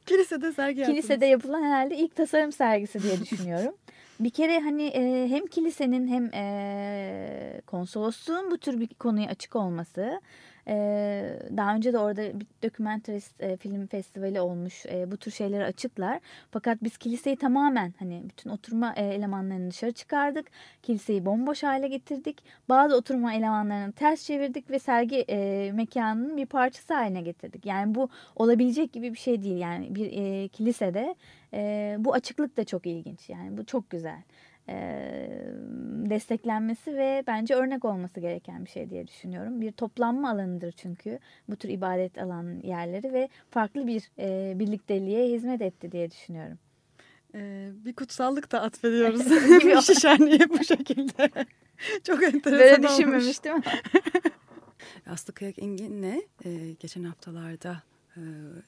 D: Kilisede sergi
E: yaptınız. Kilisede yapılan herhalde ilk tasarım sergisi diye düşünüyorum. bir kere hani e, hem kilisenin hem e, konsolosluğun bu tür bir konuya açık olması ee, daha önce de orada bir dokumentarist e, film festivali olmuş. E, bu tür şeyleri açıklar. Fakat biz kiliseyi tamamen hani bütün oturma e, elemanlarını dışarı çıkardık. Kiliseyi bomboş hale getirdik. Bazı oturma elemanlarını ters çevirdik ve sergi e, mekanının bir parçası haline getirdik. Yani bu olabilecek gibi bir şey değil. Yani bir kilisede bu açıklık da çok ilginç. Yani bu çok güzel desteklenmesi ve bence örnek olması gereken bir şey diye düşünüyorum. Bir toplanma alanıdır çünkü bu tür ibadet alan yerleri ve farklı bir e, birlikteliğe hizmet etti diye düşünüyorum.
D: Ee, bir kutsallık da atfediyoruz Şişhane'ye bu şekilde. Çok enteresan
E: Böyle düşünmemiştim.
D: Aslı Kayak Engin'le e, geçen haftalarda e,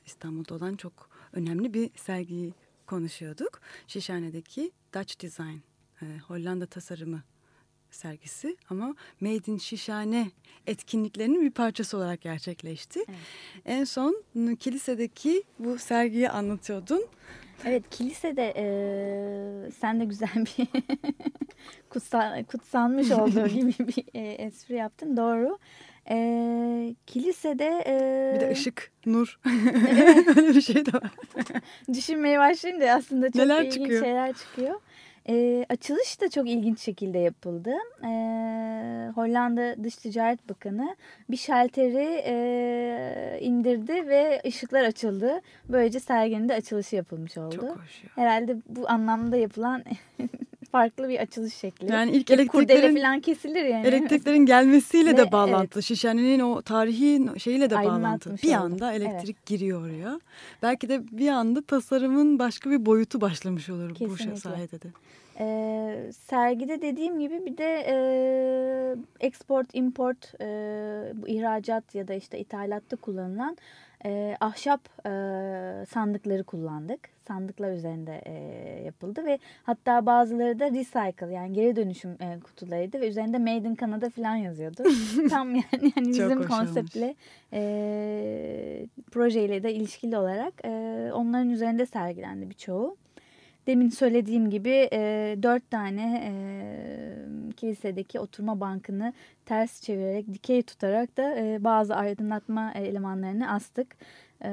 D: İstanbul'da olan çok önemli bir sergiyi konuşuyorduk. Şişhane'deki Dutch Design e, Hollanda tasarımı sergisi ama Made in Şişhane etkinliklerinin bir parçası olarak gerçekleşti. Evet. En son kilisedeki bu sergiyi anlatıyordun.
E: Evet kilisede e, sen de güzel bir kutsal, kutsanmış olduğu gibi bir e, espri yaptın doğru. E, kilisede... E,
D: bir de ışık, nur. Öyle bir şey de var.
E: Düşünmeye başlayınca aslında çok Neler ilginç çıkıyor? şeyler çıkıyor. E, açılış da çok ilginç şekilde yapıldı. E, Hollanda Dış Ticaret Bakanı bir şalteri e, indirdi ve ışıklar açıldı. Böylece serginin de açılışı yapılmış oldu.
D: Çok hoş ya.
E: Herhalde bu anlamda yapılan farklı bir açılış şekli.
D: Yani ilk elektriklerin
E: falan kesilir yani.
D: elektriklerin gelmesiyle
E: Ve
D: de bağlantılı. Şişhanenin o tarihi şeyiyle de bağlantılı. Bir
E: oldu.
D: anda elektrik giriyor oraya. Belki de bir anda tasarımın başka bir boyutu başlamış olur bu
E: Kesinlikle.
D: sayede de.
E: Ee, sergide dediğim gibi bir de e, export import e, bu ihracat ya da işte ithalatta kullanılan e, ahşap e, sandıkları kullandık. Sandıklar üzerinde e, yapıldı ve hatta bazıları da recycle yani geri dönüşüm e, kutularıydı ve üzerinde Made in Canada falan yazıyordu. Tam yani, yani bizim konseptle e, projeyle de ilişkili olarak e, onların üzerinde sergilendi birçoğu. Demin söylediğim gibi e, dört tane e, kilisedeki oturma bankını ters çevirerek, dikey tutarak da e, bazı aydınlatma elemanlarını astık. E,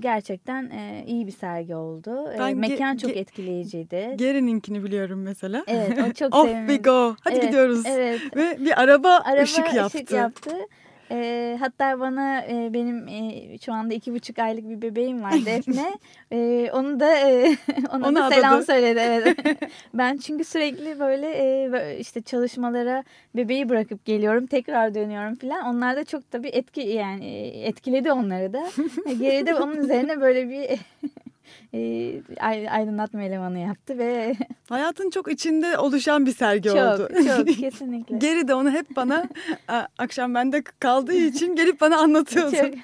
E: gerçekten e, iyi bir sergi oldu. E,
D: Ben
E: mekan çok etkileyiciydi.
D: Geri'ninkini biliyorum mesela.
E: Evet, o çok
D: Off
E: sevimli.
D: we go. Hadi
E: Evet,
D: gidiyoruz.
E: Evet,
D: Ve bir araba,
E: araba
D: ışık yaptı.
E: ışık yaptı. E, hatta bana e, benim e, şu anda iki buçuk aylık bir bebeğim var Defne. E, onu da e, ona
D: Onu
E: da selam
D: adadı.
E: söyledi. Evet. ben çünkü sürekli böyle e, işte çalışmalara bebeği bırakıp geliyorum, tekrar dönüyorum falan. Onlar da çok tabii etki yani etkiledi onları da. Geride onun üzerine böyle bir e, ay- aydınlatma elemanı yaptı ve
D: Hayatın çok içinde oluşan bir sergi
E: çok
D: oldu.
E: çok kesinlikle.
D: Geri de onu hep bana akşam bende kaldığı için gelip bana anlatıyorsun.
E: Çok.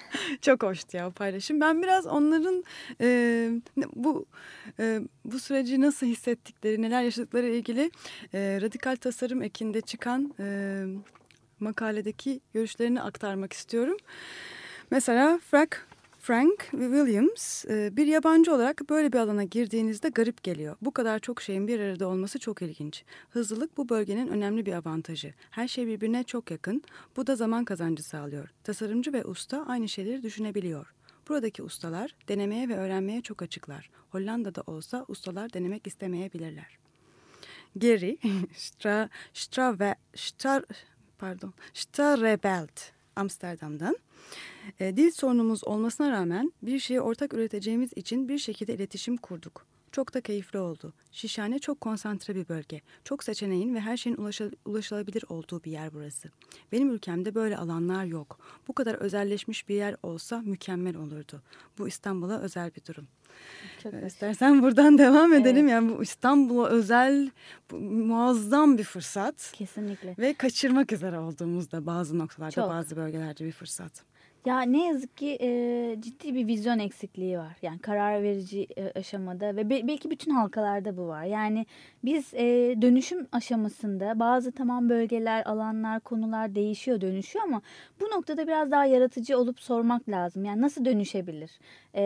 D: Çok hoştu ya o paylaşım. Ben biraz onların e, bu e, bu süreci nasıl hissettikleri, neler yaşadıkları ilgili e, radikal tasarım ekinde çıkan e, makaledeki görüşlerini aktarmak istiyorum. Mesela Frank Frank Williams e, bir yabancı olarak böyle bir alana girdiğinizde garip geliyor. Bu kadar çok şeyin bir arada olması çok ilginç. Hızlılık bu bölgenin önemli bir avantajı. Her şey birbirine çok yakın. Bu da zaman kazancı sağlıyor. Tasarımcı ve usta aynı şeyleri düşünebiliyor. Buradaki ustalar denemeye ve öğrenmeye çok açıklar. Hollanda'da olsa ustalar denemek istemeyebilirler. Geri Stra, Strave, Star, pardon, Starebelt Amsterdam'dan. E, dil sorunumuz olmasına rağmen bir şeyi ortak üreteceğimiz için bir şekilde iletişim kurduk. Çok da keyifli oldu. Şişhane çok konsantre bir bölge. Çok seçeneğin ve her şeyin ulaşıl- ulaşılabilir olduğu bir yer burası. Benim ülkemde böyle alanlar yok. Bu kadar özelleşmiş bir yer olsa mükemmel olurdu. Bu İstanbul'a özel bir durum.
E: Çok
D: Ee. İstersen buradan devam edelim. Yani bu İstanbul'a özel bu muazzam bir fırsat.
E: Kesinlikle.
D: Ve kaçırmak üzere olduğumuzda bazı noktalarda,
E: Çok.
D: bazı bölgelerde bir fırsat.
E: Ya ne yazık ki e, ciddi bir vizyon eksikliği var. Yani karar verici e, aşamada ve be- belki bütün halkalarda bu var. Yani biz e, dönüşüm aşamasında bazı tamam bölgeler, alanlar, konular değişiyor, dönüşüyor ama bu noktada biraz daha yaratıcı olup sormak lazım. Yani nasıl dönüşebilir? E,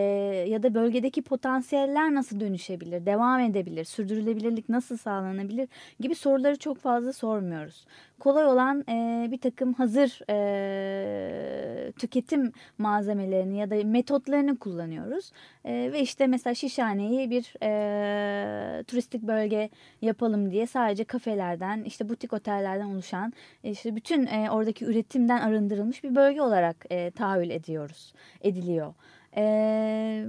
E: ya da bölgedeki potansiyeller nasıl dönüşebilir? Devam edebilir? Sürdürülebilirlik nasıl sağlanabilir? Gibi soruları çok fazla sormuyoruz. Kolay olan e, bir takım hazır e, tüketim malzemelerini ya da metotlarını kullanıyoruz. E, ve işte mesela Şişhane'yi bir e, turistik bölge yapalım diye sadece kafelerden, işte butik otellerden oluşan, işte bütün e, oradaki üretimden arındırılmış bir bölge olarak e, tahayyül ediyoruz, ediliyor. Ee,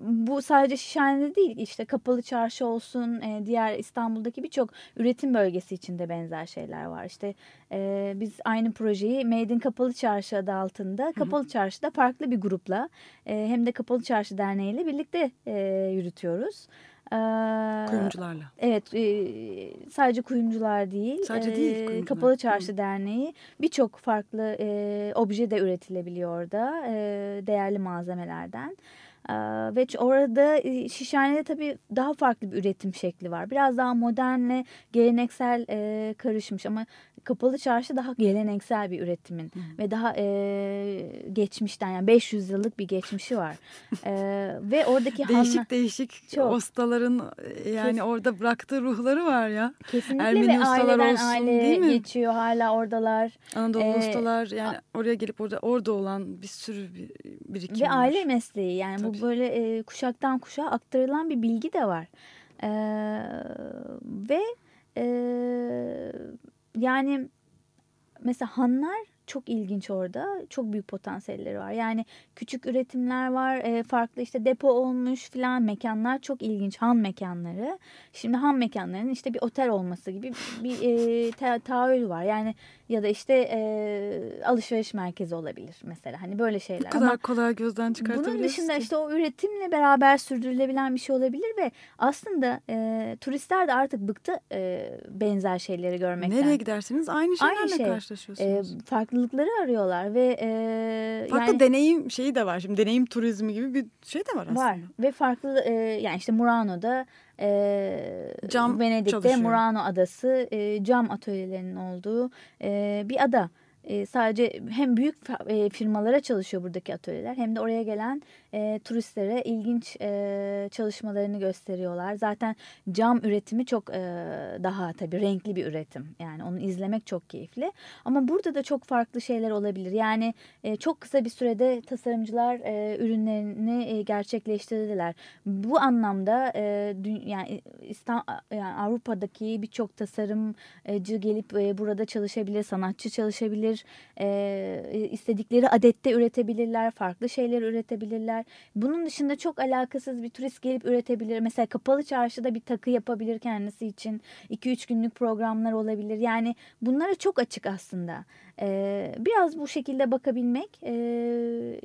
E: bu sadece Şişhane'de değil işte Kapalı Çarşı olsun e, diğer İstanbul'daki birçok üretim bölgesi içinde benzer şeyler var. İşte e, biz aynı projeyi Made in Kapalı Çarşı adı altında Kapalı Çarşı'da farklı bir grupla e, hem de Kapalı Çarşı Derneği ile birlikte e, yürütüyoruz.
D: Kuyumcularla.
E: Evet e, sadece kuyumcular değil.
D: Sadece değil, kuyumcular.
E: Kapalı Çarşı Derneği birçok farklı e, obje de üretilebiliyor orada e, değerli malzemelerden. Ve orada Şişhane'de tabii daha farklı bir üretim şekli var. Biraz daha modernle geleneksel karışmış ama Kapalı Çarşı daha geleneksel bir üretimin ve daha e, geçmişten yani 500 yıllık bir geçmişi var. E, ve oradaki
D: Değişik
E: hanla-
D: değişik
E: Çok.
D: ustaların yani
E: Kes-
D: orada bıraktığı ruhları var ya.
E: Kesinlikle
D: Ermeni
E: ve
D: ustalar
E: aileden
D: olsun,
E: aileye
D: değil mi?
E: geçiyor hala oradalar.
D: Anadolu
E: Ee,
D: ustalar yani oraya gelip orada orada olan bir sürü bir birikim
E: Ve
D: var.
E: aile mesleği yani
D: Tabii.
E: Bu böyle e, kuşaktan kuşağa aktarılan bir bilgi de var. Ee, ve e, yani mesela hanlar çok ilginç orada. Çok büyük potansiyelleri var. Yani küçük üretimler var. E, farklı işte depo olmuş filan mekanlar çok ilginç. Han mekanları. Şimdi han mekanların işte bir otel olması gibi bir e, ta tahayyül var. Yani ya da işte e, alışveriş merkezi olabilir mesela. Hani böyle şeyler.
D: Bu kadar
E: Ama
D: kolay gözden çıkartabiliyorsun
E: bunun dışında
D: ki.
E: işte o üretimle beraber sürdürülebilen bir şey olabilir ve aslında e, turistler de artık bıktı e, benzer şeyleri görmekten.
D: Nereye giderseniz aynı şeylerle
E: Aynı şey. E,
D: karşılaşıyorsunuz.
E: farklılıkları arıyorlar ve e,
D: Farklı
E: yani
D: deneyim şeyi de var. Şimdi deneyim turizmi gibi bir şey de var aslında.
E: var ve farklı e, yani işte Murano'da e,
D: Cam
E: Venedik'te
D: çalışıyor.
E: Murano adası e, cam atölyelerinin olduğu e, bir ada. E, sadece hem büyük firmalara çalışıyor buradaki atölyeler hem de oraya gelen e, turistlere ilginç e, çalışmalarını gösteriyorlar. Zaten cam üretimi çok e, daha tabii renkli bir üretim. Yani onu izlemek çok keyifli. Ama burada da çok farklı şeyler olabilir. Yani e, çok kısa bir sürede tasarımcılar e, ürünlerini e, gerçekleştirdiler. Bu anlamda e, dü- yani İstan yani Avrupa'daki birçok tasarımcı gelip e, burada çalışabilir, sanatçı çalışabilir, e, istedikleri adette üretebilirler, farklı şeyler üretebilirler. Bunun dışında çok alakasız bir turist gelip üretebilir. Mesela kapalı çarşıda bir takı yapabilir kendisi için. 2-3 günlük programlar olabilir. Yani bunlara çok açık aslında. E, biraz bu şekilde bakabilmek e,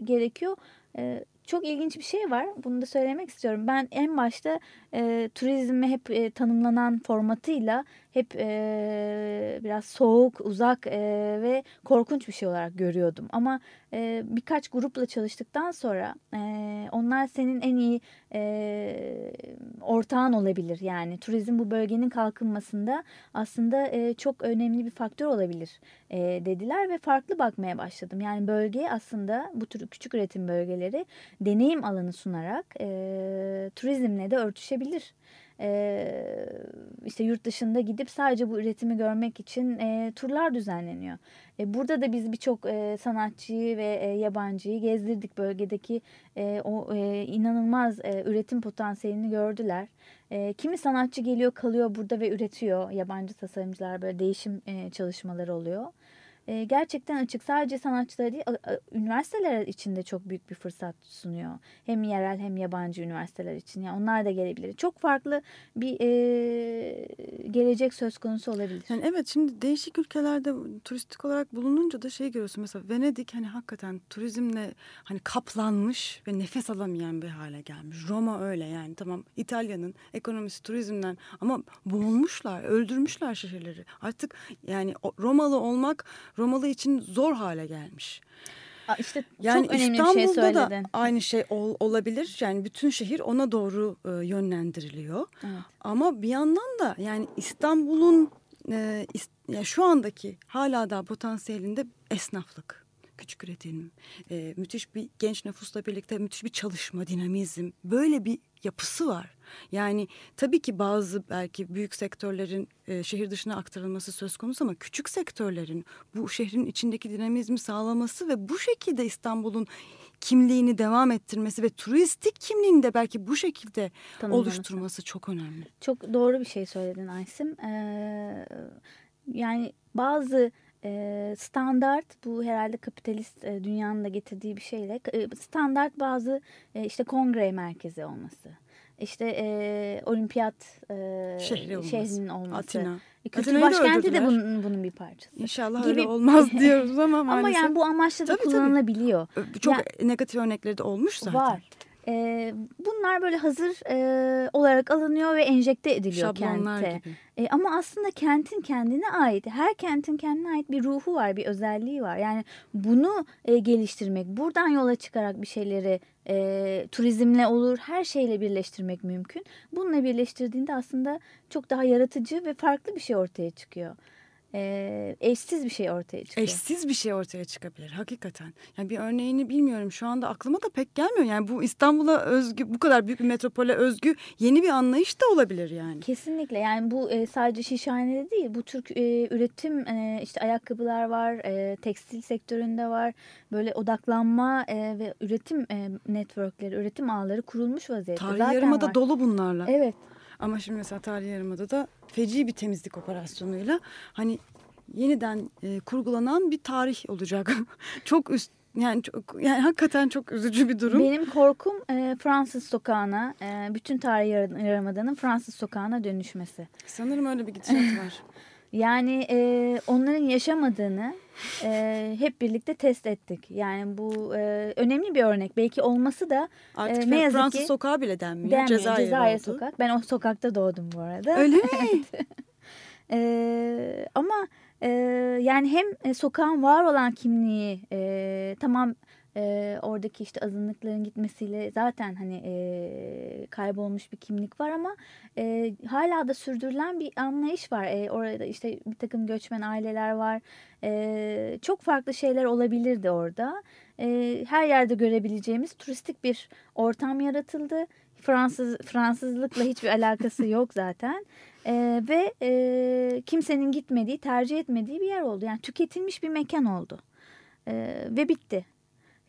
E: gerekiyor. E, çok ilginç bir şey var. Bunu da söylemek istiyorum. Ben en başta e, turizmi hep e, tanımlanan formatıyla hep e, biraz soğuk, uzak e, ve korkunç bir şey olarak görüyordum. Ama e, birkaç grupla çalıştıktan sonra e, onlar senin en iyi e, ortağın olabilir. Yani turizm bu bölgenin kalkınmasında aslında e, çok önemli bir faktör olabilir e, dediler ve farklı bakmaya başladım. Yani bölge aslında bu tür küçük üretim bölgeleri deneyim alanı sunarak e, turizmle de örtüşebilir. E, işte yurt dışında gidip sadece bu üretimi görmek için e, turlar düzenleniyor. E, burada da biz birçok e, sanatçıyı ve e, yabancıyı gezdirdik. Bölgedeki e, o e, inanılmaz e, üretim potansiyelini gördüler. E, kimi sanatçı geliyor kalıyor burada ve üretiyor. Yabancı tasarımcılar böyle değişim e, çalışmaları oluyor. E, gerçekten açık. Sadece sanatçılara değil, a- a- üniversiteler için de çok büyük bir fırsat sunuyor. Hem yerel hem yabancı üniversiteler için. Yani onlar da gelebilir. Çok farklı bir e, gelecek söz konusu olabilir.
D: Yani evet şimdi değişik ülkelerde turistik olarak bulununca da şey görüyorsun mesela Venedik hani hakikaten turizmle hani kaplanmış ve nefes alamayan bir hale gelmiş. Roma öyle yani tamam İtalya'nın ekonomisi turizmden ama boğulmuşlar, öldürmüşler şehirleri. Artık yani Romalı olmak Romalı için zor hale gelmiş.
E: Aa, İşte
D: Yani
E: çok önemli bir şey
D: İstanbul'da da
E: söyledin.
D: aynı şey ol- olabilir. Yani bütün şehir ona doğru e, yönlendiriliyor.
E: Evet.
D: Ama bir yandan da yani İstanbul'un e, is- ya şu andaki hala daha potansiyelinde esnaflık, küçük üretim, e, müthiş bir genç nüfusla birlikte müthiş bir çalışma, dinamizm böyle bir yapısı var. Yani tabii ki bazı belki büyük sektörlerin e, şehir dışına aktarılması söz konusu ama küçük sektörlerin bu şehrin içindeki dinamizmi sağlaması ve bu şekilde İstanbul'un kimliğini devam ettirmesi ve turistik kimliğini de belki bu şekilde
E: Tanımlaması.
D: oluşturması çok önemli.
E: Çok doğru bir şey söyledin Aysim. Ee, yani bazı standart bu herhalde kapitalist dünyanın da getirdiği bir şeyle standart bazı işte kongre merkezi olması. işte e, olimpiyat e,
D: Şehri olması.
E: şehrinin olması.
D: Atina.
E: E, Kültür
D: Atina'yı
E: başkenti de bunun, bunun bir parçası.
D: İnşallah
E: Gibi-
D: öyle olmaz diyoruz ama
E: Ama
D: maalesef.
E: yani bu amaçla da
D: Tabii, tabii.
E: kullanılabiliyor.
D: Çok
E: Ya-
D: negatif örnekleri de olmuş zaten.
E: Var. Ee, bunlar böyle hazır e, olarak alınıyor ve enjekte ediliyor
D: Şablonlar
E: kente.
D: gibi.
E: E, ama aslında kentin kendine ait, her kentin kendine ait bir ruhu var, bir özelliği var. Yani bunu e, geliştirmek, buradan yola çıkarak bir şeyleri e, turizmle olur, her şeyle birleştirmek mümkün. Bununla birleştirdiğinde aslında çok daha yaratıcı ve farklı bir şey ortaya çıkıyor. E, eşsiz bir şey ortaya çıkıyor.
D: Eşsiz bir şey ortaya çıkabilir hakikaten. Yani bir örneğini bilmiyorum şu anda aklıma da pek gelmiyor. Yani bu İstanbul'a özgü bu kadar büyük bir metropole özgü yeni bir anlayış da olabilir yani.
E: Kesinlikle yani bu e, sadece şişhanede değil bu tür e, üretim e, işte ayakkabılar var e, tekstil sektöründe var böyle odaklanma e, ve üretim e, networkleri üretim ağları kurulmuş vaziyette.
D: Tarihi Yarımada dolu bunlarla.
E: Evet
D: Ama şimdi mesela Tarihi Yarımada da feci bir temizlik operasyonuyla hani yeniden e, kurgulanan bir tarih olacak. çok üst yani çok yani hakikaten çok üzücü bir durum.
E: Benim korkum e, Fransız sokağına, e, bütün tarih yarımadanın Fransız sokağına dönüşmesi.
D: Sanırım öyle bir gidişat var.
E: Yani e, onların yaşamadığını e, hep birlikte test ettik. Yani bu e, önemli bir örnek. Belki olması da
D: Artık
E: e, ne yazık
D: Fransız
E: ki
D: sokağı bile denmiyor.
E: denmiyor.
D: Cezayir,
E: Cezayir
D: oldu.
E: sokak. Ben o sokakta doğdum bu arada.
D: Öyle mi?
E: E, ama e, yani hem e, sokağın var olan kimliği e, tamam e, oradaki işte azınlıkların gitmesiyle zaten hani e, kaybolmuş bir kimlik var ama e, hala da sürdürülen bir anlayış var. E, orada işte bir takım göçmen aileler var. E, çok farklı şeyler olabilirdi orada. E, her yerde görebileceğimiz turistik bir ortam yaratıldı. Fransız Fransızlıkla hiçbir alakası yok zaten. E, ve e, kimsenin gitmediği, tercih etmediği bir yer oldu. Yani tüketilmiş bir mekan oldu. E, ve bitti.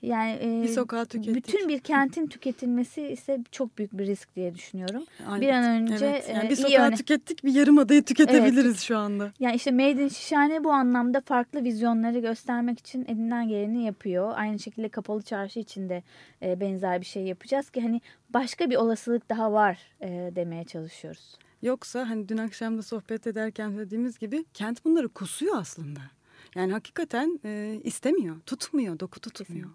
E: Yani e,
D: Bir sokağı tükettik.
E: bütün bir kentin tüketilmesi ise çok büyük bir risk diye düşünüyorum.
D: Aynen.
E: Bir an önce
D: Evet, yani bir
E: iyi
D: sokağı
E: örnek-
D: tükettik bir yarım adayı tüketebiliriz şu anda.
E: yani işte Made in Şişhane bu anlamda farklı vizyonları göstermek için elinden geleni yapıyor. Aynı şekilde Kapalı Çarşı için de e, benzer bir şey yapacağız ki hani başka bir olasılık daha var e, demeye çalışıyoruz.
D: Yoksa hani dün akşam da sohbet ederken dediğimiz gibi kent bunları kusuyor aslında. Yani hakikaten e, istemiyor, tutmuyor, doku tutmuyor.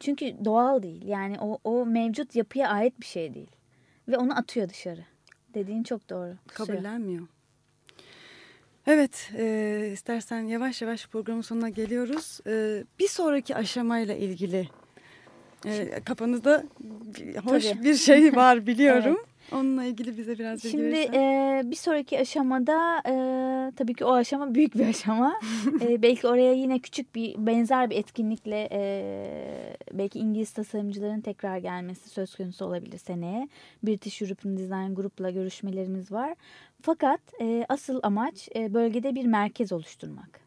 E: Çünkü doğal değil. Yani o, o mevcut yapıya ait bir şey değil. Ve onu atıyor dışarı. Dediğin çok doğru. Kusuyor.
D: Kabullenmiyor. Evet, e, istersen yavaş yavaş programın sonuna geliyoruz. E, bir sonraki aşamayla ilgili e, kafanızda hoş
E: Tabii.
D: bir şey var biliyorum. Onunla ilgili bize biraz bilgi
E: Şimdi
D: verirsen.
E: e, bir sonraki aşamada e, tabii ki o aşama büyük bir aşama. E, belki oraya yine küçük bir benzer bir etkinlikle e, belki İngiliz tasarımcıların tekrar gelmesi söz konusu olabilir seneye. British European Design Group'la görüşmelerimiz var. Fakat e, asıl amaç e, bölgede bir merkez oluşturmak.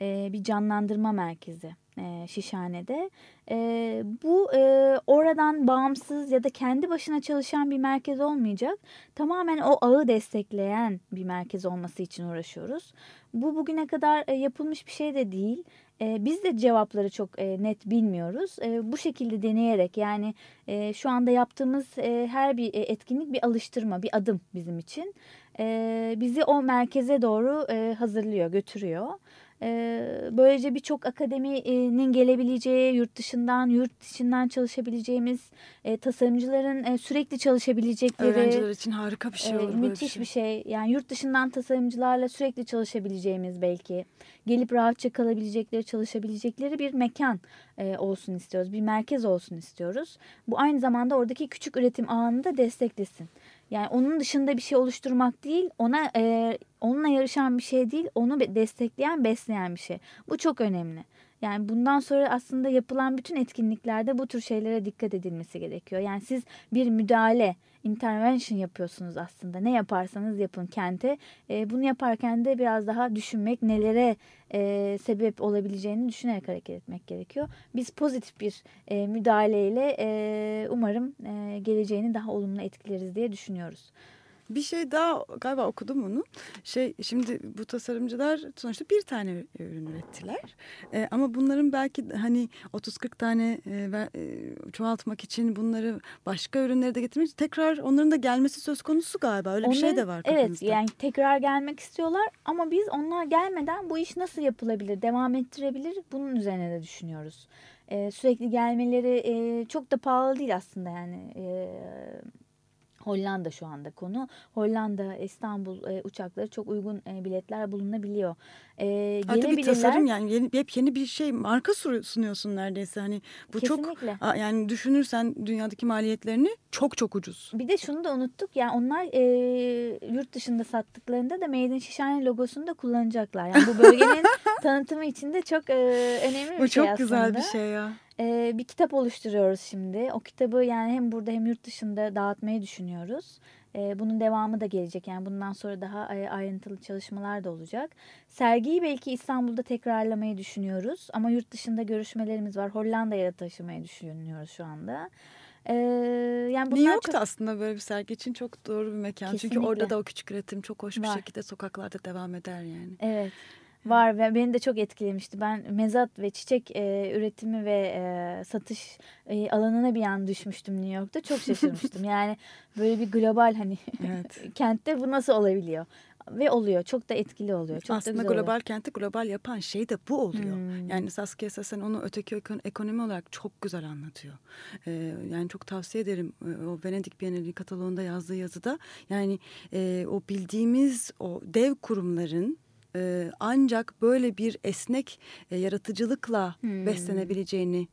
E: E, bir canlandırma merkezi e, Şişhane'de. E, bu e, oradan bağımsız ya da kendi başına çalışan bir merkez olmayacak. Tamamen o ağı destekleyen bir merkez olması için uğraşıyoruz. Bu bugüne kadar e, yapılmış bir şey de değil. E, biz de cevapları çok e, net bilmiyoruz. E, bu şekilde deneyerek yani e, şu anda yaptığımız e, her bir e, etkinlik bir alıştırma, bir adım bizim için. E, bizi o merkeze doğru e, hazırlıyor, götürüyor. Böylece birçok akademinin gelebileceği, yurt dışından, yurt dışından çalışabileceğimiz, tasarımcıların sürekli çalışabilecekleri,
D: Öğrenciler için harika bir şey olur
E: müthiş
D: bir şey.
E: bir şey. Yani yurt dışından tasarımcılarla sürekli çalışabileceğimiz belki, gelip rahatça kalabilecekleri, çalışabilecekleri bir mekan olsun istiyoruz, bir merkez olsun istiyoruz. Bu aynı zamanda oradaki küçük üretim ağını da desteklesin. Yani onun dışında bir şey oluşturmak değil, ona e, onunla yarışan bir şey değil, onu destekleyen, besleyen bir şey. Bu çok önemli. Yani bundan sonra aslında yapılan bütün etkinliklerde bu tür şeylere dikkat edilmesi gerekiyor. Yani siz bir müdahale, intervention yapıyorsunuz aslında. Ne yaparsanız yapın kente. E, bunu yaparken de biraz daha düşünmek, nelere e, sebep olabileceğini düşünerek hareket etmek gerekiyor. Biz pozitif bir e, müdahaleyle e, umarım e, geleceğini daha olumlu etkileriz diye düşünüyoruz.
D: Bir şey daha galiba okudum onu. Şey şimdi bu tasarımcılar sonuçta bir tane ürün ürettiler. Ee, ama bunların belki hani 30-40 tane e, e, çoğaltmak için bunları başka ürünlere de getirmek için tekrar onların da gelmesi söz konusu galiba. Öyle bir şey de
E: Onların-
D: var
E: Evet
D: kafanızda.
E: yani tekrar gelmek istiyorlar ama biz onlar gelmeden bu iş nasıl yapılabilir, devam ettirebilir bunun üzerine de düşünüyoruz. Ee, sürekli gelmeleri e, çok da pahalı değil aslında yani. E, Hollanda şu anda konu. Hollanda, İstanbul e, uçakları çok uygun e, biletler bulunabiliyor. E,
D: Hatta bir tasarım yani yeni, hep yeni bir şey marka sunuyorsun neredeyse. Hani bu
E: Kesinlikle.
D: çok yani düşünürsen dünyadaki maliyetlerini çok çok ucuz.
E: Bir de şunu da unuttuk yani onlar e, yurt dışında sattıklarında da Made in Şişhane logosunu da kullanacaklar. Yani bu bölgenin tanıtımı için de çok e, önemli bir
D: Bu
E: şey
D: çok
E: aslında.
D: güzel bir şey ya.
E: E, bir kitap oluşturuyoruz şimdi. O kitabı yani hem burada hem yurt dışında dağıtmayı düşünüyoruz. E, bunun devamı da gelecek. Yani bundan sonra daha ayrıntılı çalışmalar da olacak. Sergiyi belki İstanbul'da tekrarlamayı düşünüyoruz. Ama yurt dışında görüşmelerimiz var. Hollanda'ya da taşımayı düşünüyoruz şu anda. E, yani
D: New York'ta
E: çok-
D: aslında böyle bir sergi için çok doğru bir mekan. Çünkü
E: Kesinlikle.
D: orada da o küçük üretim çok hoş bir
E: Var.
D: şekilde sokaklarda devam eder yani.
E: Evet. Var ve beni de çok etkilemişti. Ben mezat ve çiçek e, üretimi ve e, satış e, alanına bir an düşmüştüm New York'ta. Çok şaşırmıştım. yani böyle bir global hani
D: Evet.
E: kentte bu nasıl olabiliyor? Ve oluyor. Çok da etkili oluyor. Çok da
D: Aslında
E: oluyor.
D: global kenti global yapan şey de bu oluyor.
E: Hmm.
D: Yani Saskia Sassen onu öteki ekon- ekonomi olarak çok güzel anlatıyor. Ee, yani çok tavsiye ederim Ee, o Venedik Bienali kataloğunda yazdığı yazıda. Yani e, o bildiğimiz o dev kurumların e, ancak böyle bir esnek e, yaratıcılıkla
E: Hmm.
D: beslenebileceğini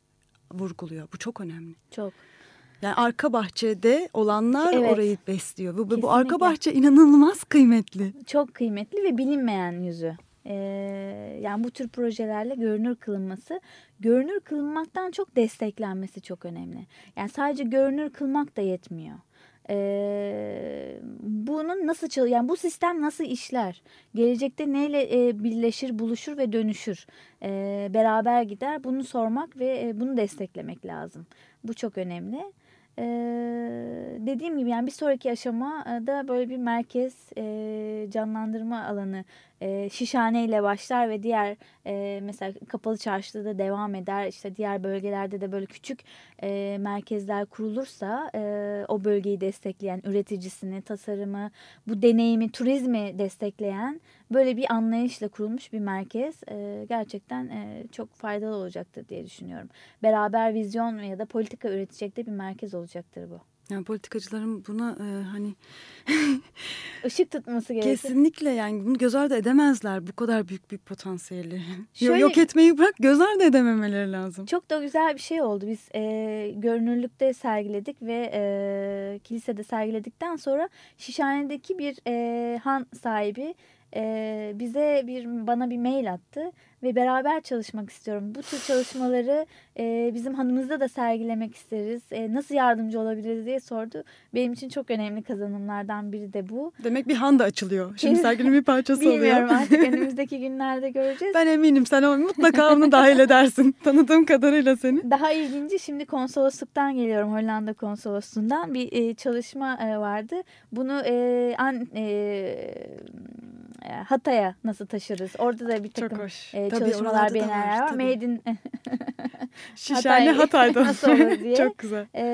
D: vurguluyor. Bu çok önemli.
E: Çok.
D: Yani arka bahçede olanlar
E: Evet.
D: orayı besliyor. Bu, bu arka bahçe inanılmaz kıymetli.
E: çok kıymetli ve bilinmeyen yüzü. Ee, yani bu tür projelerle görünür kılınması, görünür kılınmaktan çok desteklenmesi çok önemli. Yani sadece görünür kılmak da yetmiyor. Ee, bunun nasıl çal yani bu sistem nasıl işler? Gelecekte neyle e, birleşir, buluşur ve dönüşür? Ee, beraber gider. Bunu sormak ve e, bunu desteklemek lazım. Bu çok önemli. Ee, dediğim gibi yani bir sonraki aşamada böyle bir merkez e, canlandırma alanı e, şişhane ile başlar ve diğer e, mesela kapalı çarşıda da devam eder işte diğer bölgelerde de böyle küçük e, merkezler kurulursa e, o bölgeyi destekleyen üreticisini tasarımı bu deneyimi turizmi destekleyen böyle bir anlayışla kurulmuş bir merkez e, gerçekten e, çok faydalı olacaktır diye düşünüyorum beraber vizyon ya da politika üretecek de bir merkez olacaktır bu.
D: Yani politikacıların buna e, hani
E: Işık tutması gerekiyor.
D: kesinlikle yani bunu göz ardı edemezler bu kadar büyük bir potansiyeli.
E: Şöyle-
D: Yok etmeyi bırak göz ardı edememeleri lazım.
E: Çok da güzel bir şey oldu. Biz e, görünürlükte sergiledik ve e, kilisede sergiledikten sonra Şişhane'deki bir e, han sahibi e, bize bir bana bir mail attı ve beraber çalışmak istiyorum. Bu tür çalışmaları e, bizim hanımızda da sergilemek isteriz. E, nasıl yardımcı olabiliriz diye sordu. Benim için çok önemli kazanımlardan biri de bu.
D: Demek bir han da açılıyor. Şimdi serginin bir parçası
E: Bilmiyorum
D: oluyor.
E: artık önümüzdeki günlerde göreceğiz.
D: ben eminim sen o mutlaka onu dahil edersin. Tanıdığım kadarıyla seni.
E: Daha ilginci şimdi konsolosluktan geliyorum Hollanda konsolosluğundan bir e, çalışma e, vardı. Bunu e, an, e, Hatay'a nasıl taşırız? Orada da bir
D: Çok
E: takım
D: hoş.
E: e,
D: Tabii
E: çalışmalar, biennaller var.
D: tabii.
E: Made in
D: Şişhane
E: Hatay
D: Hatay'da.
E: nasıl olur diye.
D: Çok güzel.
E: e,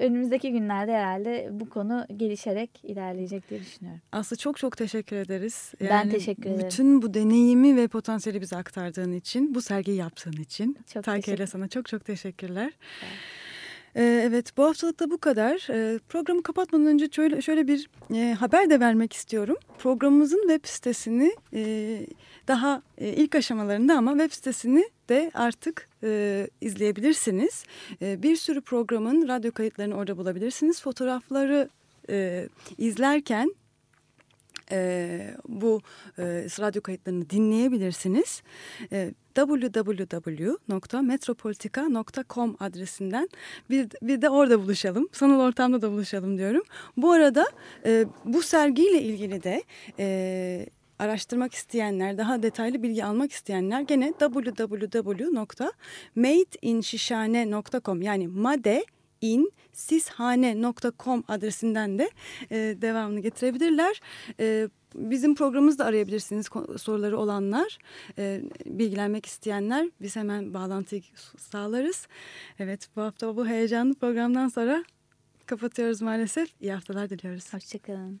E: önümüzdeki günlerde herhalde bu konu gelişerek ilerleyecek diye düşünüyorum.
D: Aslı çok çok teşekkür ederiz.
E: Ben teşekkür ederim.
D: Bütün bu deneyimi ve potansiyeli bize aktardığın için, bu sergiyi yaptığın için.
E: Çok
D: ile sana çok çok teşekkürler. Ee, evet bu haftalık da bu kadar. Ee, programı kapatmadan önce şöyle, bir e, haber de vermek istiyorum. Programımızın web sitesini e, daha e, ilk aşamalarında ama web sitesini de artık izleyebilirsiniz. Bir sürü programın radyo kayıtlarını orada bulabilirsiniz. Fotoğrafları izlerken e, bu e, radyo kayıtlarını dinleyebilirsiniz. E, www.metropolitika.com adresinden bir, bir de orada buluşalım. Sanal ortamda da buluşalım diyorum. Bu arada e, bu sergiyle ilgili de e, araştırmak isteyenler, daha detaylı bilgi almak isteyenler gene www.madeinşişhane.com yani made in sishane.com adresinden de e, devamını getirebilirler. E, bizim programımızı da arayabilirsiniz soruları olanlar, e, bilgilenmek isteyenler. Biz hemen bağlantıyı sağlarız. Evet bu hafta bu heyecanlı programdan sonra kapatıyoruz maalesef. İyi haftalar diliyoruz.
E: Hoşçakalın.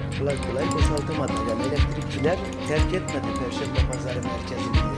C: Kolay kolay boşaltamadı. Yani elektrikçiler terk etmedi Perşembe Pazarı merkezini.